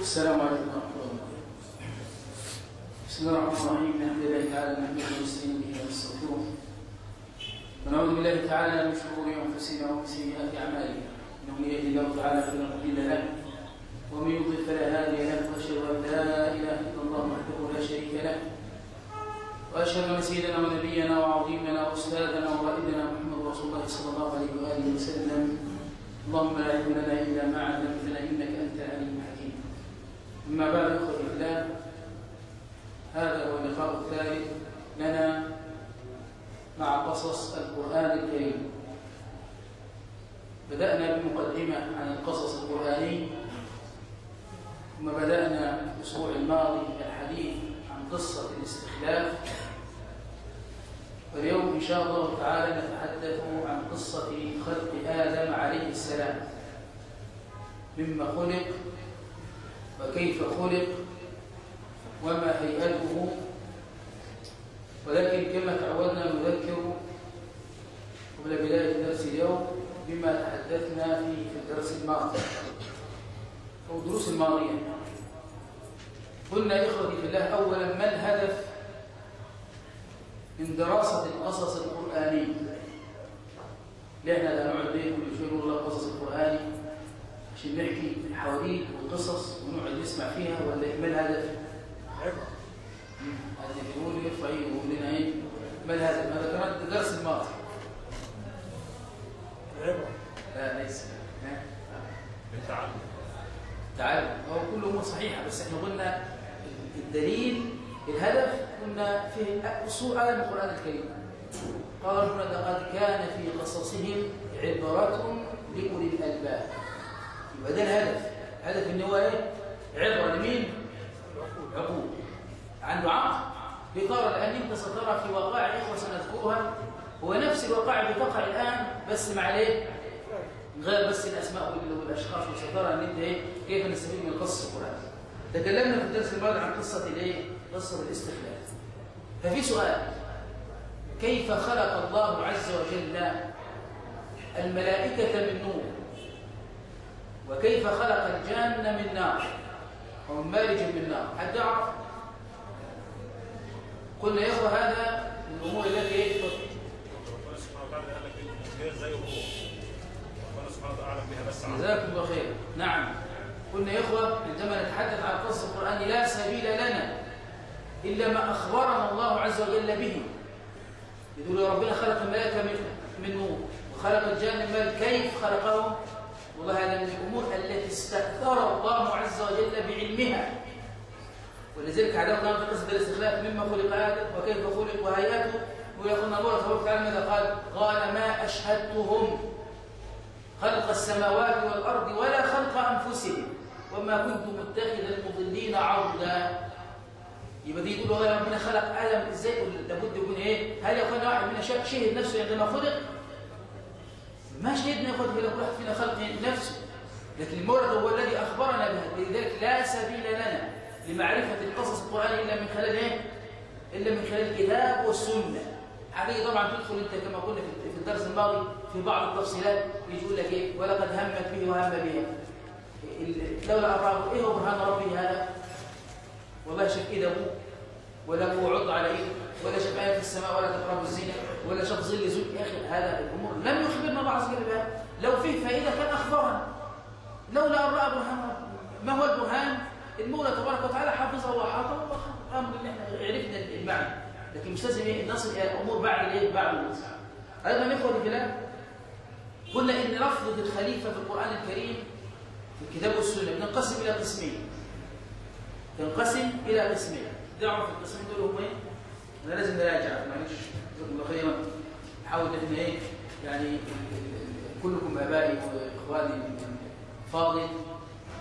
السلام عليكم ورحمة الله. بسم الله الرحمن الرحيم. الحمد لله تعالى نحمده ونستعين به ونستغفره. ونعوذ بالله تعالى من شرور أنفسنا ومن سيئات أعمالنا. إنه يهدي الله تعالى فلا مضل له ومن يضلل فلا هادي له وأشهد أن لا إله إلا الله وحده لا شريك له. وأشهد أن سيدنا ونبينا وعظيمنا وأستاذنا وقائدنا محمد رسول الله صلى الله عليه وآله وسلم. اللهم لا علم لنا إلا ما علمتنا إنك أنت العليم الحكيم. أما بعد في الله هذا هو اللقاء الثالث لنا مع قصص القرآن الكريم. بدأنا بمقدمة عن القصص القراني ثم بدأنا الأسبوع الماضي الحديث عن قصة الاستخلاف. واليوم إن شاء الله تعالى نتحدث عن قصة خلق آدم عليه السلام مما خلق وكيف خلق وما هيئته؟ ولكن كما تعودنا نذكر قبل بداية درس اليوم بما تحدثنا فيه في الدرس الماضي أو الدروس الماضية. قلنا إخوتي في الله أولا ما الهدف من دراسة القصص القرآني لأن لا ليه كل الله القصص القرآني عشان نحكي حواديت وقصص ونقعد نسمع فيها ولا ما الهدف؟ عبرة هذا يقول يرفع يقول لنا إيه؟ ما الهدف؟ هذا كمان الدرس الماضي العبرة لا ليس ها؟ بالتعلم تعالوا هو كل أمور صحيحة بس إحنا قلنا الدليل الهدف قلنا فيه أصول على القرآن الكريم قال ربنا لقد كان في قصصهم عبرة لأولي الألباب يبقى ده الهدف. الهدف إن هو إيه؟ عبرة لمين؟ عقول عنده عقل. بيقرر لأن أنت سترى في وقائع اخوه سنذكرها هو نفس الوقائع بتقع الآن بس مع الإيه؟ غير بس الأسماء وال- والأشخاص. وسترى إن أنت إيه؟ كيف نستفيد من قصة القرآن. تكلمنا في الدرس الماضي عن قصة الإيه؟ قصة الاستخلاف ففي سؤال. كيف خلق الله عز وجل الملائكة من نور؟ وكيف خلق الجان من نار؟ أو من مارج من نار. حد يعرف؟ قلنا يا أخوة هذا من الأمور التي إيه جزاكم الله خير. نعم. قلنا يا إخوة عندما نتحدث عن قصة القرآن لا سبيل لنا إلا ما أخبرنا الله عز وجل به. يقول ربنا خلق الملائكة من, من نور وخلق الجان من كيف خلقهم؟ والله هذا من الأمور التي استأثر الله عز وجل بعلمها. ولذلك عدم كان في قصة الاستخلاف مما خلق آدم وكيف خلق وهيئته ويقول الله تبارك وتعالى ماذا قال؟ قال ما أشهدتهم خلق السماوات والأرض ولا خلق أنفسهم وما كنت متخذ المضلين عرضا. يبقى دي يقول والله ربنا خلق آدم إزاي؟ لابد يكون إيه؟ هل يكون واحد منا شهد نفسه عندما خلق؟ ما شهدنا ياخد كل واحد فينا خلق نفسه. لكن المورد هو الذي أخبرنا بها لذلك لا سبيل لنا لمعرفة القصص القراني إلا من خلال إيه؟ إلا من خلال الكتاب والسنة. هذه طبعا تدخل أنت كما قلنا في الدرس الماضي في بعض التفصيلات يقول لك إيه؟ ولقد همت به وهم بها. ال- لولا أراه إيه هو برهان ربي هذا؟ والله شاف إيد أبوه ولا على إيده ولا آية في السماء ولا تقرب الزنا ولا شاف ظل زوج يا أخي هذا الأمور. لم يخبرنا الله عز وجل بها لو فيه فائدة كان أخبرنا لولا أن رأى برهان. ما هو البرهان؟ المولى تبارك وتعالى حفظه وحاطه. وأمر إن إحنا عرفنا المعنى. لكن مش لازم إيه نصل إلى الأمور بعد الإيه بعد الوصول أيضا إخوة الكلام قلنا إن لفظة الخليفة في القرآن الكريم في الكتاب والسنة بننقسم إلى قسمين. تنقسم إلى قسمين. تعرف القسمين دول هم إيه؟ أنا لازم نراجع معلش. جزاكم الله خيرا إحنا إيه؟ يعني كلكم آبائي وإخواني فاضل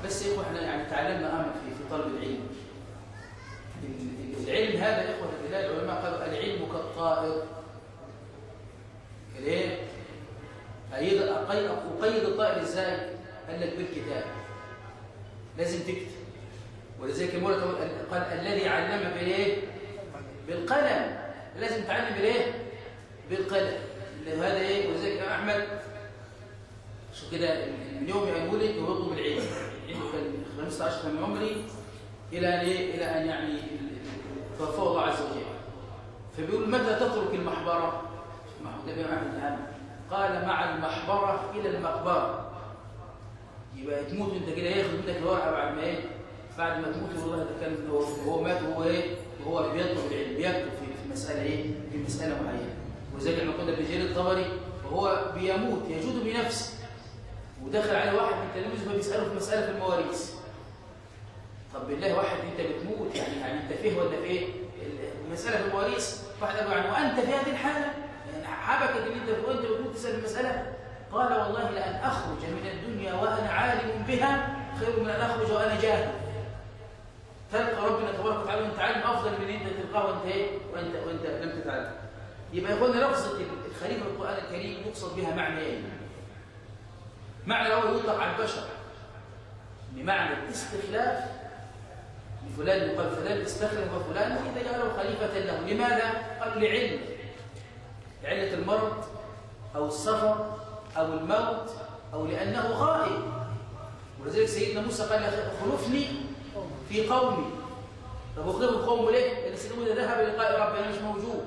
بس يا إحنا يعني تعلمنا أمر في في طلب العلم. ال- العلم هذا يا في الله العلماء قالوا العلم كالطائر. ليه؟ أقيد الطائر إزاي؟ قال لك بالكتاب. لازم تكتب. ولذلك المولى قال الذي علم بالإيه؟ بالقلم. لازم تعلم بالإيه؟ بالقلم. هذا إيه؟ ولذلك أحمد شو كده من يوم ان ولد يرد بالعلم العلم كان الخامسة عشر من عمري إلى أن إيه؟ إلى أن يعني توفاه الله عز وجل. فبيقول متى تترك المحبرة؟ محمود بن أحمد الآن. قال مع المحبرة إلى المقبرة. يبقى تموت وأنت كده ياخد منك الورقة بعد ما إيه؟ بعد ما تموت والله ده كان هو مات وهو إيه؟ وهو بيطلب العلم بيكتب في مسألة إيه؟ في مسألة معينة وذلك لما قلنا بجيل الطبري وهو بيموت يجود بنفسه ودخل عليه واحد من تلاميذه فبيسأله في مسألة في المواريث طب بالله واحد أنت بتموت يعني يعني أنت فيه ولا في إيه؟ المسألة في المواريث واحد قال له يعني وأنت في هذه الحالة يعني حبكت إن أنت وأنت بتموت تسأل المسألة قال والله لأن أخرج من الدنيا وأنا عالم بها خير من أن أخرج وأنا جاهل تلقى ربنا تبارك وتعالى وانت عالم أفضل من أنت تلقاه وانت إيه؟ وانت, وانت لم تتعلم. يبقى يقول لفظة الخليفة في القرآن الكريم يقصد بها معنى إيه؟ معنى الأول يطلق على البشر. بمعنى الاستخلاف لفلان يقال فلان استخلف فلان إذا جعله خليفة له. لماذا؟ قال لعلم. لعلة المرض أو السفر أو الموت أو لأنه غائب ولذلك سيدنا موسى قال خلفني في قومي. طب اخلفوا القوم ليه؟ لأن سيدنا ذهب لقاء ربي أنا مش موجود.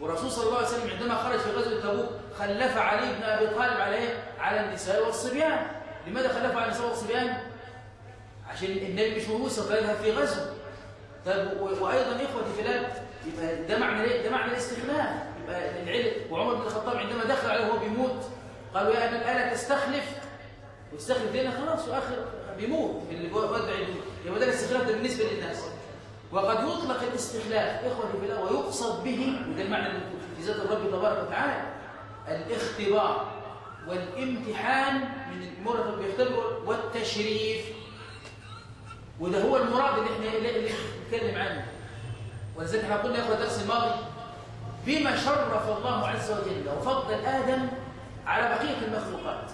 والرسول صلى الله عليه وسلم عندما خرج في غزوة تبوك خلف علي بن أبي طالب عليه على النساء والصبيان. لماذا خلف على النساء والصبيان؟ عشان النبي مش موجود سوف يذهب في غزو. طيب وأيضا إخوتي في الله يبقى ده معنى إيه؟ ده معنى الاستخلاف. يبقى العلم وعمر بن الخطاب عندما دخل عليه وهو بيموت قالوا يا ابن الآلة تستخلف. واستخلف لنا خلاص وآخر بيموت اللي ودع يبقى ده الاستخلاف ده بالنسبة للناس. وقد يطلق الاستخلاف إخوتي في الله ويقصد به وده المعنى في ذات الرب تبارك وتعالى الاختبار والامتحان من المرة بيختبر والتشريف. وده هو المراد اللي إحنا اللي بنتكلم عنه. ولذلك إحنا قلنا يا إخوة الدرس الماضي بما شرف الله عز وجل وفضل آدم على بقية المخلوقات.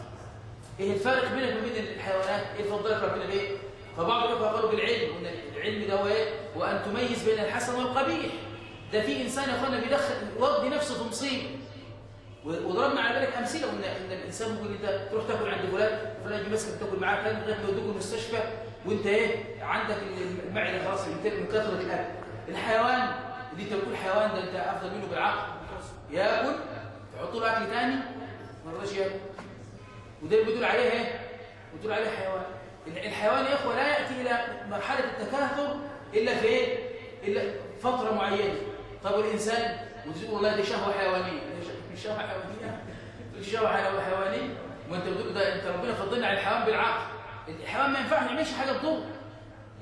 إيه الفرق بينك وبين الحيوانات؟ إيه فضلك ربنا بايه فبعض الاخوه قالوا بالعلم قلنا العلم ده هو إيه؟ وان تميز بين الحسن والقبيح. ده في إنسان يا إخوانا بيدخل يوضي نفسه في مصيبة. وضربنا على ذلك أمثلة ان إن الإنسان ممكن إنت تروح تاكل عند فلان فلان يجي ماسكك تاكل معاه فلان لغايه ما يودوك المستشفى وإنت إيه؟ عندك المعدة خلاص من كثرة الأكل. الحيوان اللي أنت بتقول حيوان ده أنت أفضل منه بالعقل. يأكل تحط له أكل ثاني ما رضاش يأكل. وده بتقول عليه إيه؟ بتقول عليه حيوان. الحيوان يا إخوة لا يأتي إلى مرحلة التكاثر إلا في إيه؟ إلا فترة معينة. طب الإنسان وتقول والله دي شهوة حيوانية. مش شهوه حيوانية. دي شهوة حيوانية. وأنت بتقول ده أنت ربنا فضلنا على الحيوان بالعقل. الحيوان ما ينفعش يعملش حاجة تضر.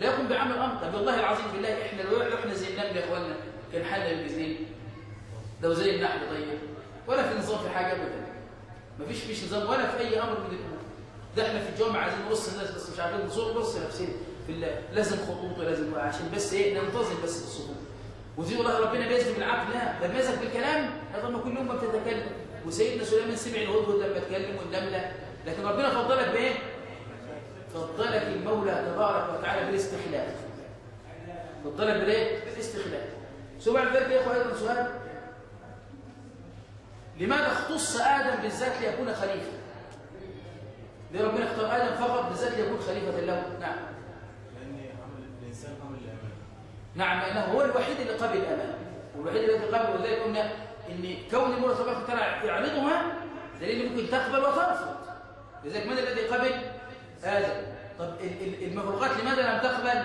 لا يكون بعمل أمر. طب والله العظيم بالله إحنا لو إحنا زي النمل يا اخوانا كان حالنا بالاثنين لو زي النحل طيب. ولا في نظام في حاجة ابدا. مفيش فيش نظام ولا في أي أمر من ده إحنا في الجامعة عايزين نبص الناس بس مش عارفين نبص نفسنا في الله لازم خطوط ولازم عشان بس إيه؟ ننتظم بس بالصفوف. وزي والله ربنا بيزن بالعقل لا ده بيزك بالكلام. يظن كل يوم بتتكلم. وسيدنا سليمان سمع الهدهد لما اتكلم والنمله لكن ربنا فضلك بإيه؟ فضلك المولى تبارك وتعالى بالاستخلاف. فضلك بالايه بالاستخلاف. سؤال ذلك يا إخوة أيضا سؤال. لماذا اختص آدم بالذات ليكون خليفة؟ ليه ربنا اختار آدم فقط بالذات ليكون خليفة له نعم. لأن عمل الإنسان عمل الأمان. نعم لأنه هو الوحيد اللي قبل الأمان. والوحيد الذي قبل ولذلك قلنا إن كون المولى تبارك وتعالى يعرضها دليل ممكن تقبل وترفض. لذلك من الذي قبل؟ آدم. طب المخلوقات لماذا لم تقبل؟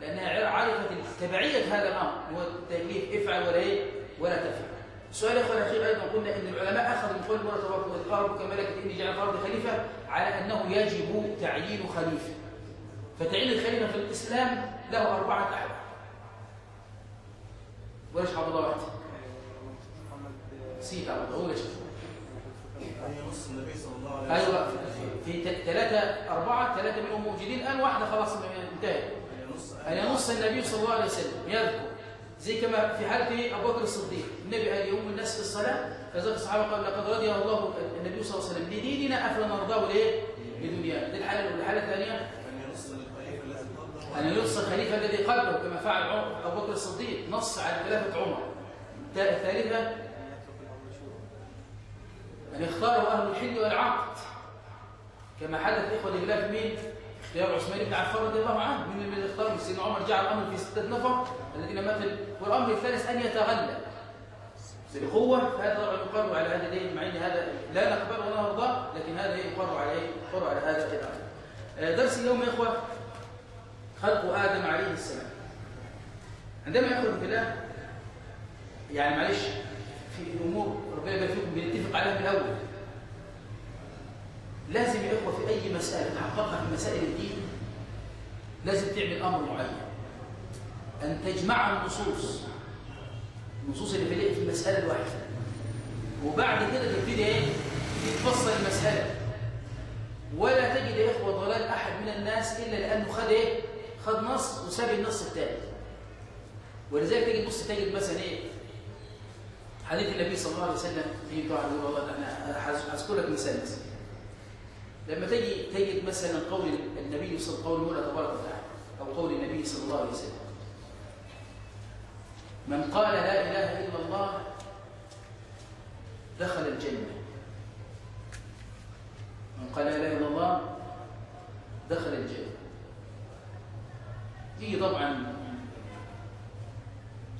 لأنها عرفت تبعية هذا الأمر. هو التكليف افعل ولا إيه؟ ولا تفعل. السؤال يا اخوان الأخير أيضا قلنا إن العلماء أخذوا من قول الله تبارك وتعالى قال ربك ملكه اني جعل الأرض خليفة على أنه يجب تعيين خليفة. فتعيين الخليفة في الإسلام له أربعة أحوال. وليش حافظ الله واحد؟ سيد على طول ليش هي نص النبي صلى الله عليه وسلم أيوه في ثلاثة أربعة ثلاثة منهم موجودين الآن واحدة خلاص انتهت. أن ينص النبي صلى الله عليه وسلم يذكر زي كما في حالة أبو بكر الصديق النبي قال يوم الناس في الصلاة فذلك الصحابة قال لقد رضي الله النبي صلى الله عليه وسلم لديننا أفلنرضاه ليه؟ لدنيانا دي الحالة الأولى. الحالة الثانية؟ أن ينص الخليفة الذي قبله كما فعل أبو بكر الصديق نص على خلافة عمر. الثالثة؟ أن يختاروا أهل الحل والعقد. كما حدث إخوة لله في مين؟ اختيار عثمان بن عفان رضي الله عنه من الذي اختار سيدنا عمر جعل الأمر في ستة نفر الذين مثل والأمر الثالث أن يتغلب. بالقوه طبعا يقر على هذا الدين مع إن هذا لا نقبله ولا نرضاه لكن هذا يقر عليه يقر على هذا الامر آه، درس اليوم يا إخوة خلق آدم عليه السلام. عندما في الله يعني معلش في أمور ربنا يبارك فيكم بنتفق عليها من الأول. لازم يا إخوة في أي مسألة تحققها في مسائل الدين لازم تعمل أمر معين. أن تجمع النصوص النصوص اللي في في المسألة الواحدة. وبعد كده تبتدي إيه؟ تفصل المسألة. ولا تجد يا إخوة ضلال أحد من الناس إلا لأنه خد إيه؟ خد نص وساب النص الثاني ولذلك تجد بص تجد مثلا إيه؟ حديث النبي صلى الله عليه وسلم في طبعا والله أنا هذكر لك مثال مثلا. لما تجي تجد مثلا قول النبي صلى الله عليه وسلم تبارك وتعالى أو قول النبي صلى الله عليه وسلم. من قال لا إله إلا الله دخل الجنة. من قال لا إله إلا الله دخل الجنة. دي طبعا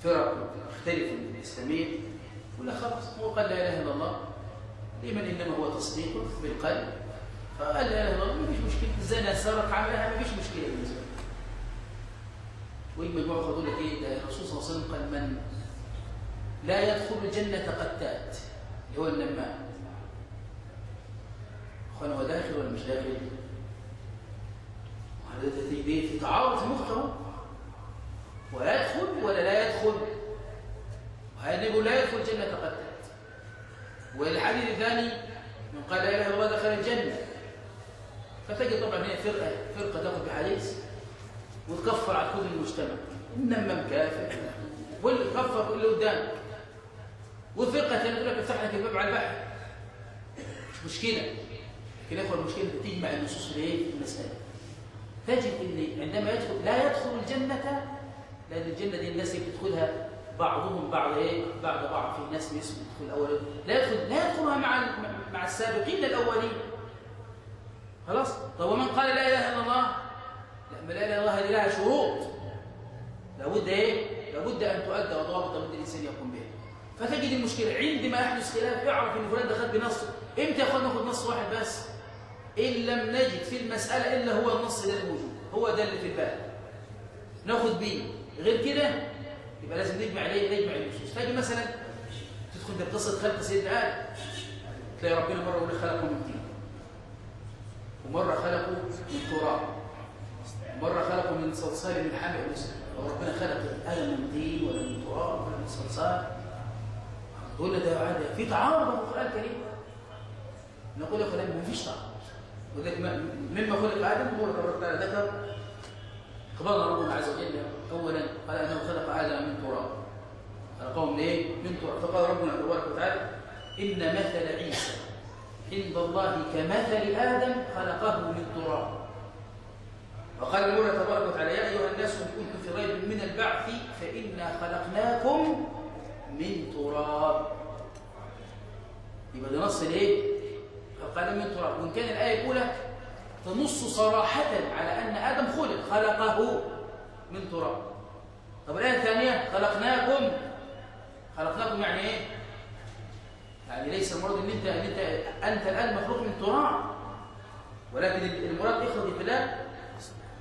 فرق تختلف الاسلاميه ولا خلاص هو قال لا إله إلا الله لمن إنما هو تصديق بالقلب فقال الله ما فيش مشكلة الزنا سرق عملها ما فيش مشكلة بالنسبة له ويجي مجموعة خدوا لك إيه؟ ده الرسول صلى الله عليه وسلم قال من لا يدخل الجنة قتات اللي هو النمام اخوان هو داخل ولا مش داخل؟ وهذا في تعارض في ويدخل ولا لا يدخل؟ وهذا يقول لا يدخل الجنة قتات والحديث الثاني من قال لا اله الا الله دخل الجنة. فتجد طبعا هي فرقه فرقة تاخذ بحديث وتكفر على كل المجتمع. النمام كافر. واللي كفر اللي قدامك. وفرقه ثانية تقول لك افتح لك الباب على البحر. مش مشكلة. لكن يا إخوان المشكلة تجمع النصوص في المسألة. تجد إن عندما يدخل لا يدخل الجنة لأن الجنة دي الناس اللي بتدخلها بعضهم بعض إيه؟ بعض بعض. في ناس يدخل الأول لا يدخل لا يدخلها مع مع السابقين الأولين. خلاص؟ طب ومن قال لا إله إلا الله؟ لا لا إله إلا الله هذه لها شروط. لابد إيه؟ لابد أن تؤدى وضوابط لابد الإنسان يقوم بها فتجد المشكلة. عندما يحدث خلاف اعرف إن فلان دخل بنص. إمتى يا أخوان ناخد نص واحد بس؟ إن لم نجد في المسألة إلا هو النص ده الموجود هو ده اللي في البال ناخد بيه. غير كده يبقى لازم نجمع عليه نجمع النصوص. تجي مثلا تدخل في قصه خلق سيدنا آدم. تلاقي ربنا مرة يقول خلقه من ومرة خلقه من تراب. مرة خلقه من صلصال من حمأ مسلم. وربنا خلق آدم من طين ولا من تراب ولا من صلصال. تقول ده عادة في تعارض القرآن الكريم. نقول يا ما فيش تعارض وذلك مما خلق آدم هو وتعالى ذكر. أخبرنا ربنا عز وجل أولا قال أنه خلق آدم من تراب. خلقه من إيه؟ من تراب. فقال ربنا تبارك وتعالى إن مثل عيسى عند الله كمثل آدم خلقه من تراب وقال المولى تبارك وتعالى يا أيها الناس إن كنتم في ريب من البعث فإنا خلقناكم من تراب يبقى ده نص الايه؟ خلق من تراب وإن كان الآية الأولى تنص صراحة على أن آدم خلق خلقه من تراب طب الآية الثانية خلقناكم خلقناكم يعني إيه؟ يعني ليس المراد إن انت إن انت أنت الآن مخلوق من تراب. ولكن المراد في الله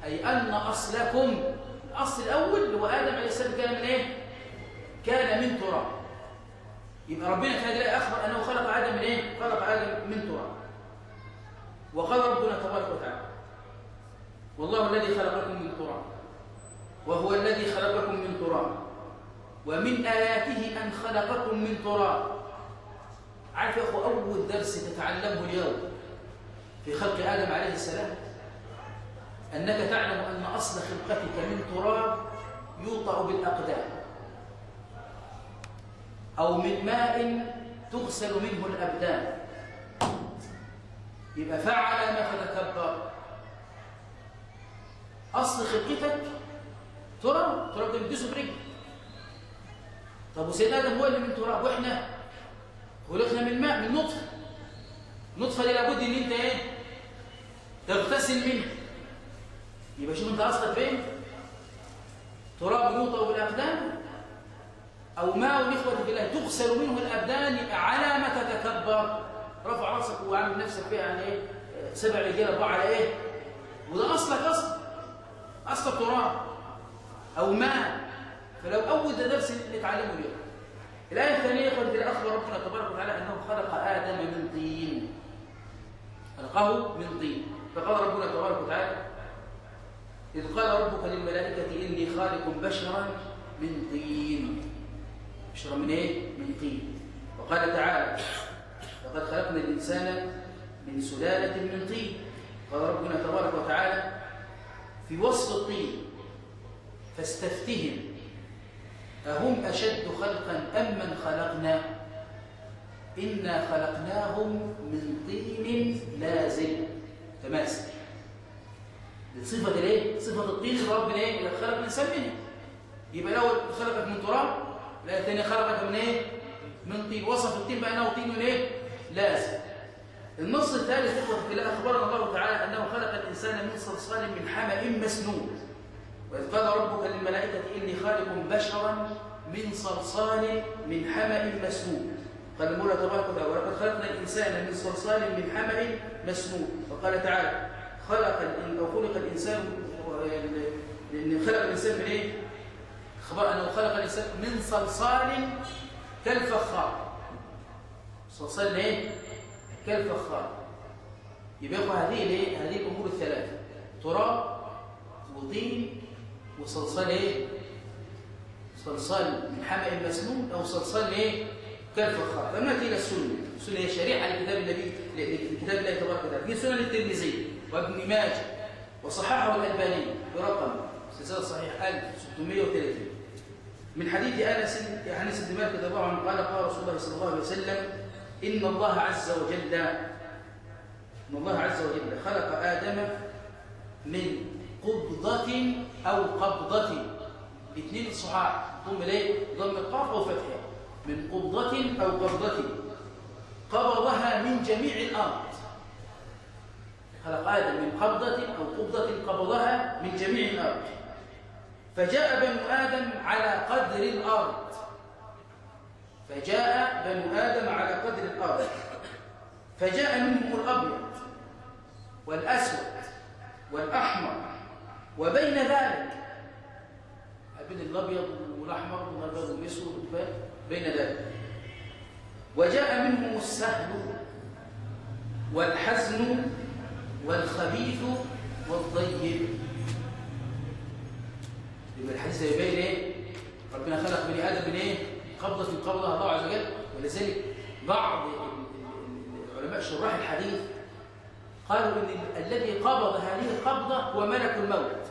أي أن أصلكم. الأصل الأول هو آدم عليه السلام كان من إيه؟ كان من تراب. يبقى ربنا في هذه الآية أخبر أنه خلق آدم من إيه؟ خلق آدم من تراب. وقال ربنا تبارك وتعالى والله الذي خلقكم من تراب. وهو الذي خلقكم من تراب. ومن آياته أن خلقكم من تراب. عارف يا أخو أول درس تتعلمه اليوم في خلق آدم عليه السلام أنك تعلم أن أصل خلقتك من تراب يوطأ بالأقدام أو من ماء تغسل منه الأبدان. يبقى فعل ما فتكبر. أصل خلقتك تراب تراب بتدوسه برجل. طب وسيدنا آدم هو اللي من تراب وإحنا؟ خلقنا من ماء من نطفة. النطفه دي لابد إن أنت إيه؟ تغتسل منها. يبقى شوف أنت أصلك فين؟ تراب يوطأ بالاقدام أو ماء اخوه في الله تغسل منه الأبدان على ما تتكبر. رفع رأسك وعامل نفسك فيها يعني إيه؟ سبع رجال أربعة على إيه؟ وده أصلك أصلا. أصلك تراب أو ماء. فلو أول ده درس نتعلمه اليوم. الآية الثانية اخوه في اخبر ربنا تبارك وتعالى أنه خلق آدم من طين. خلقه من طين. فقال ربنا تبارك وتعالى إذ قال ربك للملائكة إني خالق بشرا من طين. بشرا من إيه؟ من طين. وقال تعالى لقد خلقنا الإنسان من سلالة من طين. قال ربنا تبارك وتعالى في وصف الطين فاستفتهم أهم أشد خلقا أم من خلقنا إنا خلقناهم من طين لازم تماسك صفة الايه؟ صفة الطين اللي ربنا إيه؟ اللي خلق الإنسان منه يبقى الأول خلقك من تراب لا الثاني خلقك من إيه؟ من طين وصف الطين بأنه طين إيه؟ لازم النص الثالث أخبرنا الله تعالى أنه خلق الإنسان من صلصال من حمأ مسنون وإذ قال ربك للملائكة إني خالق بشرا من صلصال من حمأ مسنون قال المولى تبارك وتعالى ولقد خلقنا الإنسان من صلصال من حمأ مسنون وقال تعالى خلق أو خلق الإنسان لأن خلق الإنسان من إيه؟ أنه خلق الإنسان من صلصال كالفخار. صلصال إيه؟ كالفخار. يبقى هذه هذه الأمور الثلاثة تراب وطين وصلصال إيه؟ صلصال من حمأ مسنون أو صلصال إيه؟ كالفخار فناتي إلى السنة؟ السنة هي شريعة لكتاب النبي لكتاب الله تبارك وتعالى. في سنن الترمذي وابن ماجه وصححه الألباني برقم سلسله صحيح 1630 من حديث أنس أنس بن مالك رضي الله عنه قال قال رسول الله صلى الله عليه وسلم إن الله عز وجل إن الله عز وجل خلق آدم من قبضة أو قبضة. الاثنين صحاح. ضم ليه ضم القاف أو فتحها من قبضة أو قبضة. قبضها من جميع الأرض. خلق آدم من قبضة أو قبضة. قبضها من جميع الأرض. فجاء بنو آدم على قدر الأرض. فجاء بنو آدم على قدر الأرض. فجاء منهم الأبيض والأسود والأحمر. وبين ذلك بين الأبيض والأحمر والأبيض والأسود بين ذلك. وجاء منهم السهل والحزن والخبيث والطيب. يبقى الحديث يبين إيه؟ ربنا خلق بني آدم من إيه؟ قبضة قبضها الله عز وجل. ولذلك بعض علماء شراح الحديث قالوا إن الذي قبض هذه القبضة هو ملك الموت.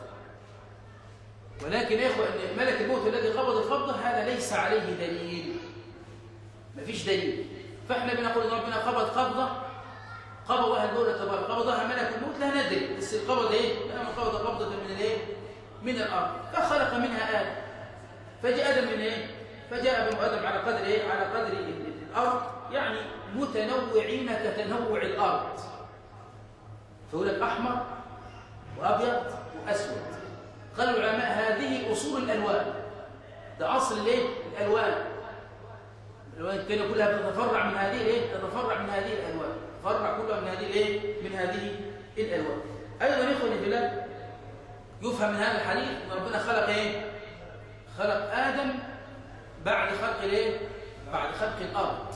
ولكن يا اخوه ان ملك الموت الذي قبض القبضة هذا ليس عليه دليل. مفيش دليل. فإحنا بنقول إن ربنا قبض قبضة قبضها الدولة تبارك قبضها ملك الموت لا ندري. بس القبض إيه؟ لما قبض قبضة من الايه؟ من الأرض. فخلق منها آدم. فجاء آدم من إيه؟ فجاء ابن آدم على قدر إيه؟ على قدر الأرض. يعني متنوعين كتنوع الأرض. فيقول لك أحمر وأبيض وأسود. قال العلماء هذه أصول الألوان. ده أصل الايه الألوان. الألوان الثانية كلها تتفرع من هذه الايه تتفرع من هذه الألوان. تتفرع كلها من هذه الايه من هذه الألوان. أيضا إخواني في الله يفهم من هذا الحديث إن ربنا خلق إيه؟ خلق آدم بعد خلق الايه بعد خلق الأرض.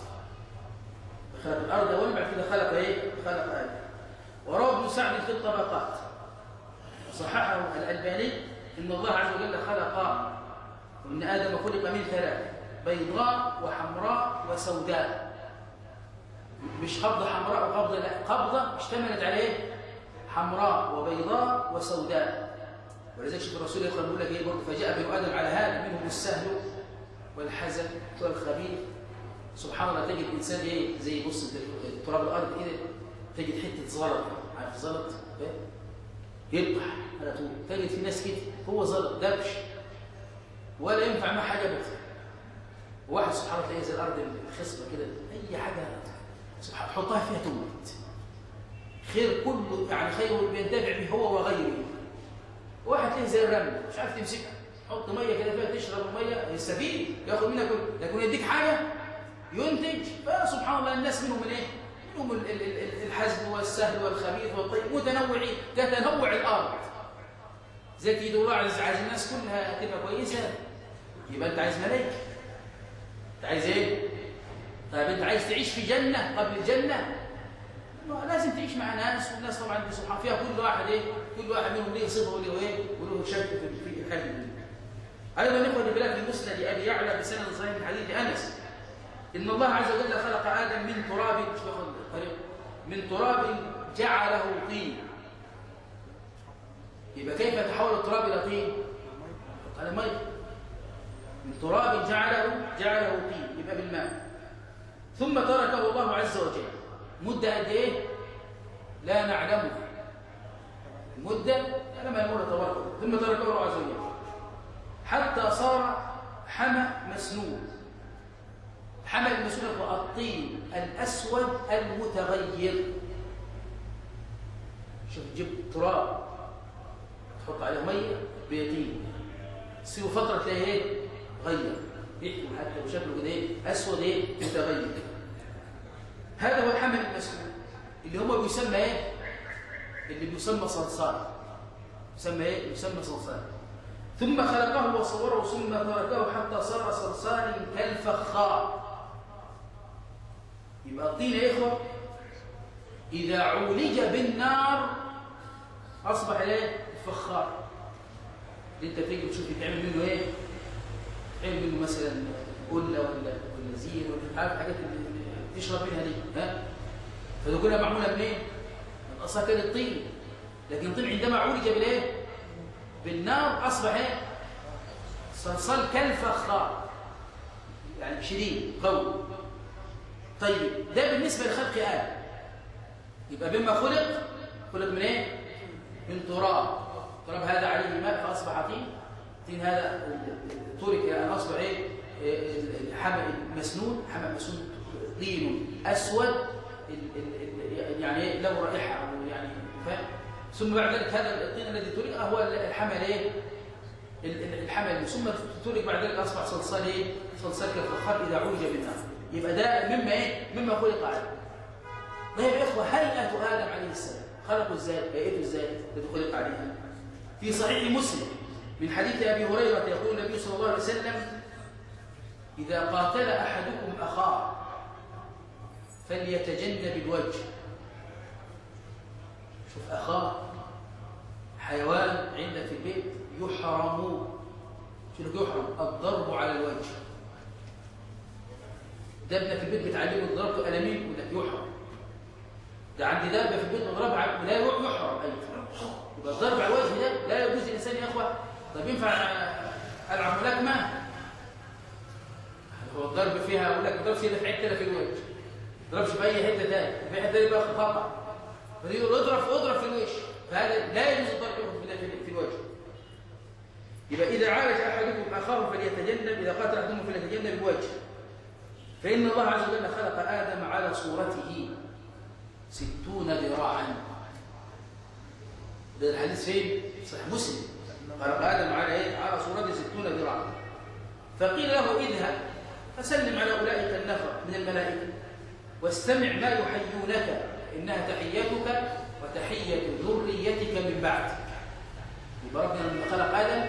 خلق الأرض اول بعد كده خلق إيه؟ خلق آدم. وروى ابن سعد في الطبقات صححه الألباني إن الله عز وجل خلق وإن آدم خلق من ثلاث بيضاء وحمراء وسوداء. مش قبضة حمراء وقبضة لا قبضة اشتملت عليه حمراء وبيضاء وسوداء. ولذلك شوف الرسول يقول لك إيه؟ برضه فجاء بنو آدم على هذا منهم السهل والحزن والخبيث. سبحان الله تجد إنسان إيه؟ زي بص تراب الأرض كده تجد حتة زلط. عارف زلط؟ يذبح على طول. تجد في ناس كده هو زلط دبش ولا ينفع ما حاجة بس واحد سبحان الله تلاقيه زي الأرض الخصبه كده أي حاجة سبحان حطها فيها تموت. خير كله يعني خير بينتفع به هو وغيره. واحد ليه زي الرمل مش عارف تمسكها. حط مية كده فيها تشرب المية يستفيد ياخد منها كل لكن يديك حاجة ينتج. فسبحان الله الناس منهم من إيه؟ منهم ال- ال- ال- الحزم والسهل والخبيث والطيب متنوعين كتنوع الأرض. زي كده الله عايز عايز الناس كلها تبقى كويسة يبقى أنت عايز ملائكه أنت عايز إيه؟ طيب أنت عايز تعيش في جنة قبل الجنة؟ لازم تعيش مع ناس والناس طبعا سبحان فيها كل واحد إيه؟ كل واحد منهم ليه صفة وله إيه؟ وله شك في دي. أيضا إخوة بلاد المسند أبي يعلى بسند صحيح من حديث أنس إن الله عز وجل خلق آدم من تراب الطريق من تراب جعله طين يبقى كيف تحول التراب إلى طين؟ قال ميه من تراب جعله جعله طين يبقى بالماء. ثم تركه الله عز وجل. مدة قد إيه؟ لا نعلمها مدة لم يمر تبارك ثم تركه الله عز وجل. حتى صار حمى مسنون. حمى المسنون هو الطين الأسود المتغير. شوف جيب تراب. تحط عليه مية بيطين تصير فترة تلاقيه إيه؟ غير ريحته حتى وشكله كده إيه؟ أسود إيه؟ متغير هذا هو الحمل المسنون اللي هو بيسمى إيه؟ اللي بيسمى صلصال يسمى إيه؟ يسمى صلصال ثم خلقه وصوره ثم تركه حتى صار صلصال كالفخار يبقى الطين يا إخوة إذا عولج بالنار أصبح إيه فخار انت تيجي تشوف يتعمل منه إيه؟ تعمل منه مثلا قلة ولا ولا زين ولا عارف الحاجات اللي تشرب منها دي ها؟ فدي كلها معمولة منين؟ من اصلها كان الطين. لكن الطين عندما عولج بالايه بالنار أصبح إيه؟ صلصال كالفخار. يعني شديد قوي. طيب ده بالنسبة لخلق آدم. يبقى بما خلق خلق من إيه؟ من تراب. تراب هذا عليه ماء فأصبح طين طين هذا ترك أن أصبح إيه؟ حمى مسنون حمى مسنون طين أسود يعني له رائحة أو يعني فاهم؟ ثم بعد ذلك هذا الطين الذي ترك هو الحمل إيه؟ الحمل. ثم ترك بعد ذلك أصبح صلصال إيه؟ صلصال كالفخار إذا عولج بالنار يبقى ده مما إيه؟ مما خلق آدم طيب يا إخوة هيئه آدم عليه السلام خلقه إزاي؟ هيئته إزاي؟ التي خلق عليها في صحيح مسلم من حديث أبي هريرة يقول النبي صلى الله عليه وسلم إذا قاتل أحدكم أخاه فليتجنب الوجه. شوف أخاه حيوان عندك في البيت يحرم لك يحرم الضرب على الوجه. ده ابنك في البيت بتعلمه ضربته قلمين وده يحرم. ده عندي دابة في البيت بضربها لا يحرم. أيضا الضرب على الوجه ده لا يجوز الانسان يا إخوة. طب ينفع ألعب ملاكمة؟ هو الضرب فيها أقول لك ما تضربش في حتة في الوجه ما تضربش في أي حتة ثانية في حتة ثانية بقى خطأ. فيقول اضرب اضرب في الوش. فهذا لا يجوز الضرب في الوجه يبقى إذا عالج أحدكم اخاه فليتجنب إذا قاتل أحدكم فليتجنب الوجه. فإن الله عز وجل خلق آدم على صورته ستون ذراعا. ده الحديث فين؟ صحيح مسلم. خلق آدم على إيه؟ على صورته ستون ذراعا. فقيل له اذهب فسلم على أولئك النفر من الملائكة. واستمع ما يحيونك إنها تحيتك وتحية ذريتك من بعدك يبقى ربنا لما خلق آدم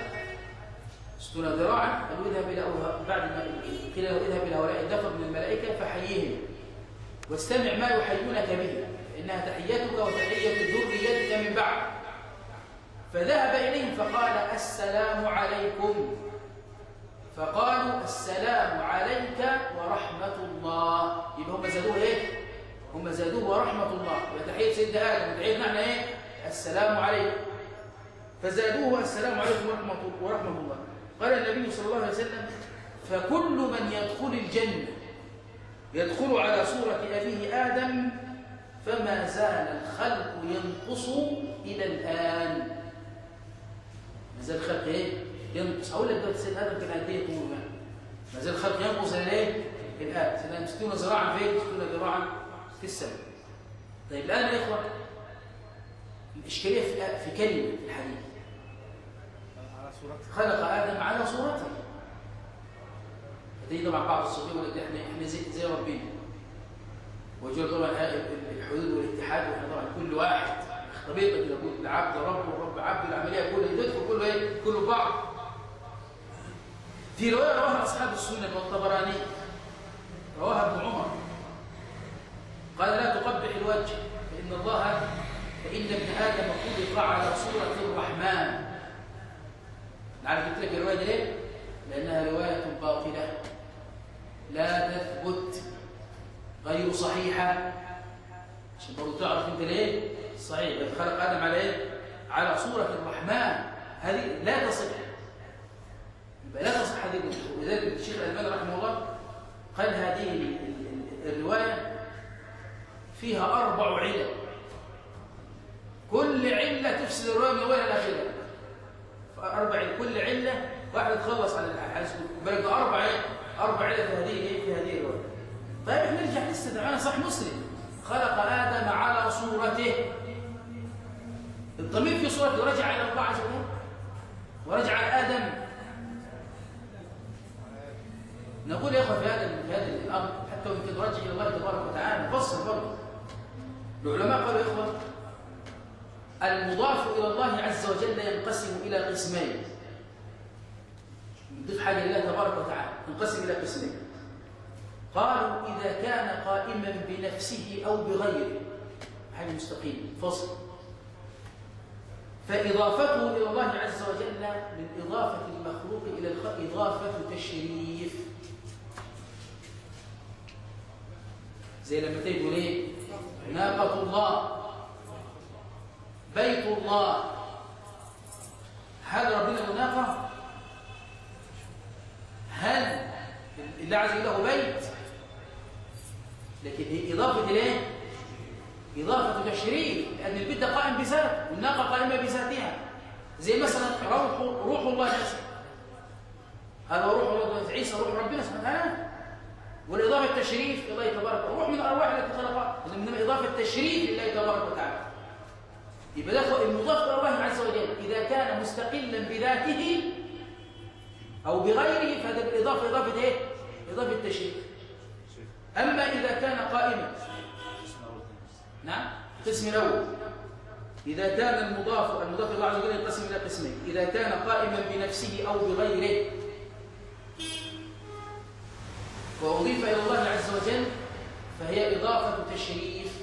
ستون ذراعا. قالوا اذهب إلى بعد ما قيل له اذهب إلى هؤلاء النفر من الملائكة فحيهم واستمع ما يحيونك به إنها تحيتك وتحية ذريتك من بعد. فذهب إليهم فقال السلام عليكم. فقالوا السلام عليك ورحمة الله. يبقى هم زادوه إيه؟ هم زادوه ورحمة الله. تحية سيدنا آدم. وتحيه معنى إيه؟ السلام عليكم. فزادوه السلام عليكم ورحمه ورحمة الله. قال النبي صلى الله عليه وسلم فكل من يدخل الجنة يدخل على صورة أبيه آدم فما زال الخلق ينقص إلى الآن. ما زال الخلق إيه؟ ينقص. أقول لك دلوقتي سيد آدم كان قد إيه طول ما. زال الخلق ينقص إلى إيه؟ الآن سيدنا 60 ذراعا فين؟ 60 ذراعا في السماء. طيب الآن يا إخوة الإشكالية في, في كلمة الحديث. خلق آدم على صورته. دي طبعا بعض الصوفيه يقول لك إحنا إحنا زي, زي ربنا. وجود طبعا الحدود والاتحاد وإحنا طبعا كل واحد طبيعه كده يقول العبد رب والرب عبد العملية كلها يدخل كله إيه؟ كله بعض. في رواية رواها أصحاب السنن والطبراني رواها ابن عمر. قال لا تقبح الوجه فإن الله فإن ابن آدم خلق على صورة الرحمن. عارف قلت لك الرواية دي ليه؟ لأنها رواية باطلة لا تثبت غير صحيحة. عشان برضو تعرف انت ليه؟ صحيح بل خلق آدم على إيه؟ على صورة الرحمن. هذه لا تصح. يبقى لا تصح هذه ولذلك الشيخ الألباني رحمه الله قال هذه الرواية فيها أربع علل. كل علة تفسد الرواية من أولها لآخرها فأربع كل علة واحد تخلص على الحديث بالك أربع أربع علل في هذه إيه؟ في هذه الرواية. طيب إحنا نرجع لسه. معانا صح مسلم. خلق آدم على صورته. الضمير في صورته ورجع إلى الله عز وجل ورجع آدم. نقول يا أخوة في هذا في هذا الأمر حتى وإن كان راجع إلى الله تبارك وتعالى نفصل برضه. العلماء قالوا يا أخوة المضاف إلى الله عز وجل ينقسم إلى قسمين. نضيف حاجة لله تبارك وتعالى ينقسم إلى قسمين. قالوا إذا كان قائما بنفسه أو بغيره. حاجة مستقيم. فصل. فإضافته إلى الله عز وجل من إضافة المخلوق إلى الخلق إضافة تشريف. زي لما تقول إيه؟ ناقة الله. بيت الله. هل ربنا ناقة؟ هل. الله عز وجل له بيت. لكن هي إضافة إليه إضافة تشريف لأن البيت ده قائم بذات والناقة قائمة بذاتها. زي مثلا روح روح الله نفسه. هذا روح الله عيسى روح ربنا سبحانه وتعالى. والإضافة التشريف لله تبارك الروح من الأرواح التي خلقها إنما إضافة تشريف لله تبارك وتعالى. يبقى ده المضاف الله عز وجل. إذا كان مستقلا بذاته أو بغيره فهذا بالإضافة إضافة إيه؟ إضافة تشريف أما إذا كان قائما. نعم؟ القسم الأول. إذا كان المضاف المضاف إلى الله عز وجل ينقسم إلى قسمين. إذا كان قائما بنفسه أو بغيره. وأضيف إلى الله عز وجل فهي إضافة تشريف.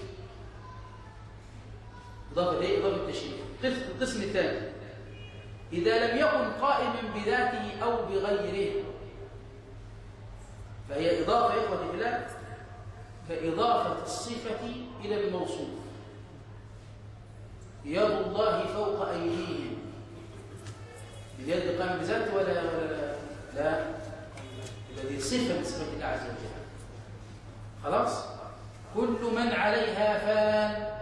إضافة إيه؟ إضافة تشريف. القسم الثاني. إذا لم يكن قائما بذاته أو بغيره فهي إضافة إخوة الله كإضافة الصفة إلى الموصوف. يد الله فوق أيديهم. اليد قام بذاته ولا ولا لا الذي صفة من الله عز وجل. خلاص؟ كل من عليها فان.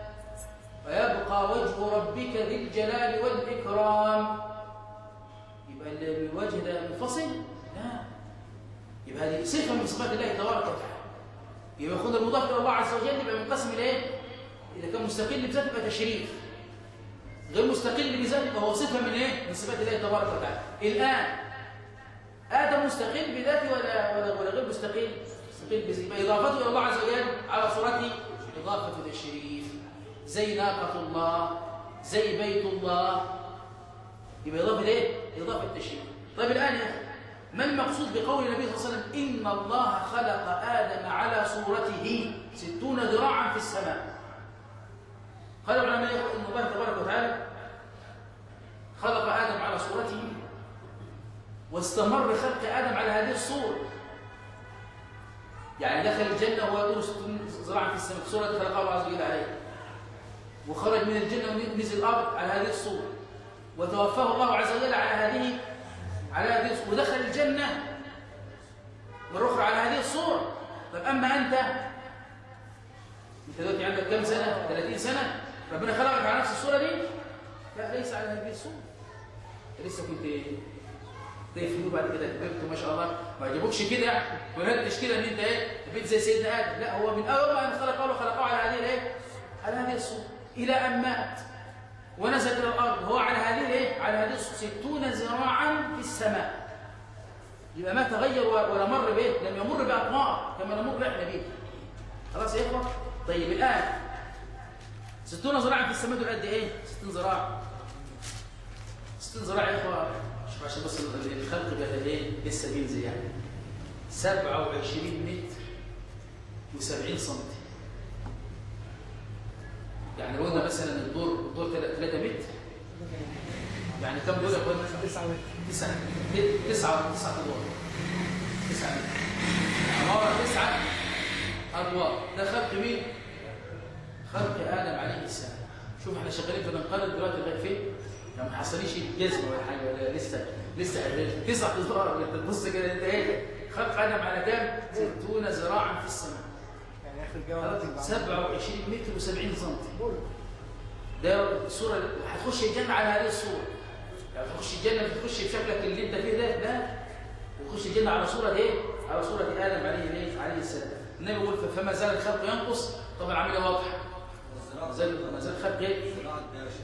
ويبقى وجه ربك ذي الجلال والإكرام. يبقى الوجه ده منفصل لا. يبقى هذه صفة من صفات الله تبارك وتعالى. يبقى ياخد المضاف إلى الله عز وجل يبقى منقسم إلى إيه؟ اذا كان مستقل بذاته يبقى تشريف. غير مستقل بذاته يبقى هو صفة من إيه؟ من صفات الله تبارك وتعالى. الآن آدم مستقل بذاته ولا ولا, ولا غير مستقل؟ مستقل بذاته. إضافته إلى الله عز وجل على صورته إضافة تشريف. زي ناقة الله زي بيت الله. يبقى إضافة إيه؟ إضافة تشريف. طيب الآن يا أخي ما المقصود بقول النبي صلى الله عليه وسلم؟ إن الله خلق آدم على صورته ستون ذراعا في السماء. قال العلماء إن الله تبارك وتعالى خلق آدم على صورته واستمر خلق آدم على هذه الصورة يعني دخل الجنة وهو يدور ستون ذراعا في السماء. صورة خلقه الله عز وجل عليه وخرج من الجنة ونزل الأرض على هذه الصورة وتوفاه الله عز وجل على هذه على هذه ودخل الجنة مرة أخرى على هذه الصورة طب أما أنت؟ أنت دلوقتي عندك كم سنة؟ 30 سنة؟ ربنا خلقك على نفس الصورة دي؟ لا ليس على هذه الصورة لسه كنت ضيف بعد كده كبرت ما شاء الله. ما يجيبوكش كده؟ ونتش كده إن أنت إيه بيت زي سيدنا آدم. لا هو من أول ما خلقه له خلقه على هذه الإيه؟ على هذه الصورة إلى أن مات. ونزل إلى الأرض. هو على هذه إيه؟ على هذه 60 ذراعا في السماء. يبقى ما تغير ولا مر به لم يمر باطوار كما نمر إحنا به خلاص يا إخوة؟ طيب الآن 60 ذراعا في السماء دول قد إيه؟ 60 ذراع. 60 ذراع يا إخوة. شوف عشان بس الخلق بقى إيه؟ لسه بينزل يعني. 27 متر و70 سم يعني لو قلنا مثلا الدور الدور 3 متر. يعني كم دور يا أخوان؟ 9 متر. 9 9 9 أدوار. 9 متر. عمارة 9 أدوار. ده خلق مين؟ خلق آدم عليه السلام. شوف إحنا شغالين في بنقرر دلوقتي لغاية فين؟ يعني ما حصليش جزمه ولا حاجة ولا لسه لسه تسع أدوار. تبص كده أنت إيه؟ خلق آدم على كام؟ 60 ذراعا في السماء. 27 متر و70 سم ده الصورة هتخش الجنة على هذه الصورة يعني تخش الجنة تخش بشكلك اللي انت فيه ده لا تخش الجنة على صوره إيه؟ على صوره آدم عليه إيه؟ عليه السلام. النبي يقول فما زال الخلق ينقص. طبعا العملية واضحة. ما زال ما زال الخلق إيه؟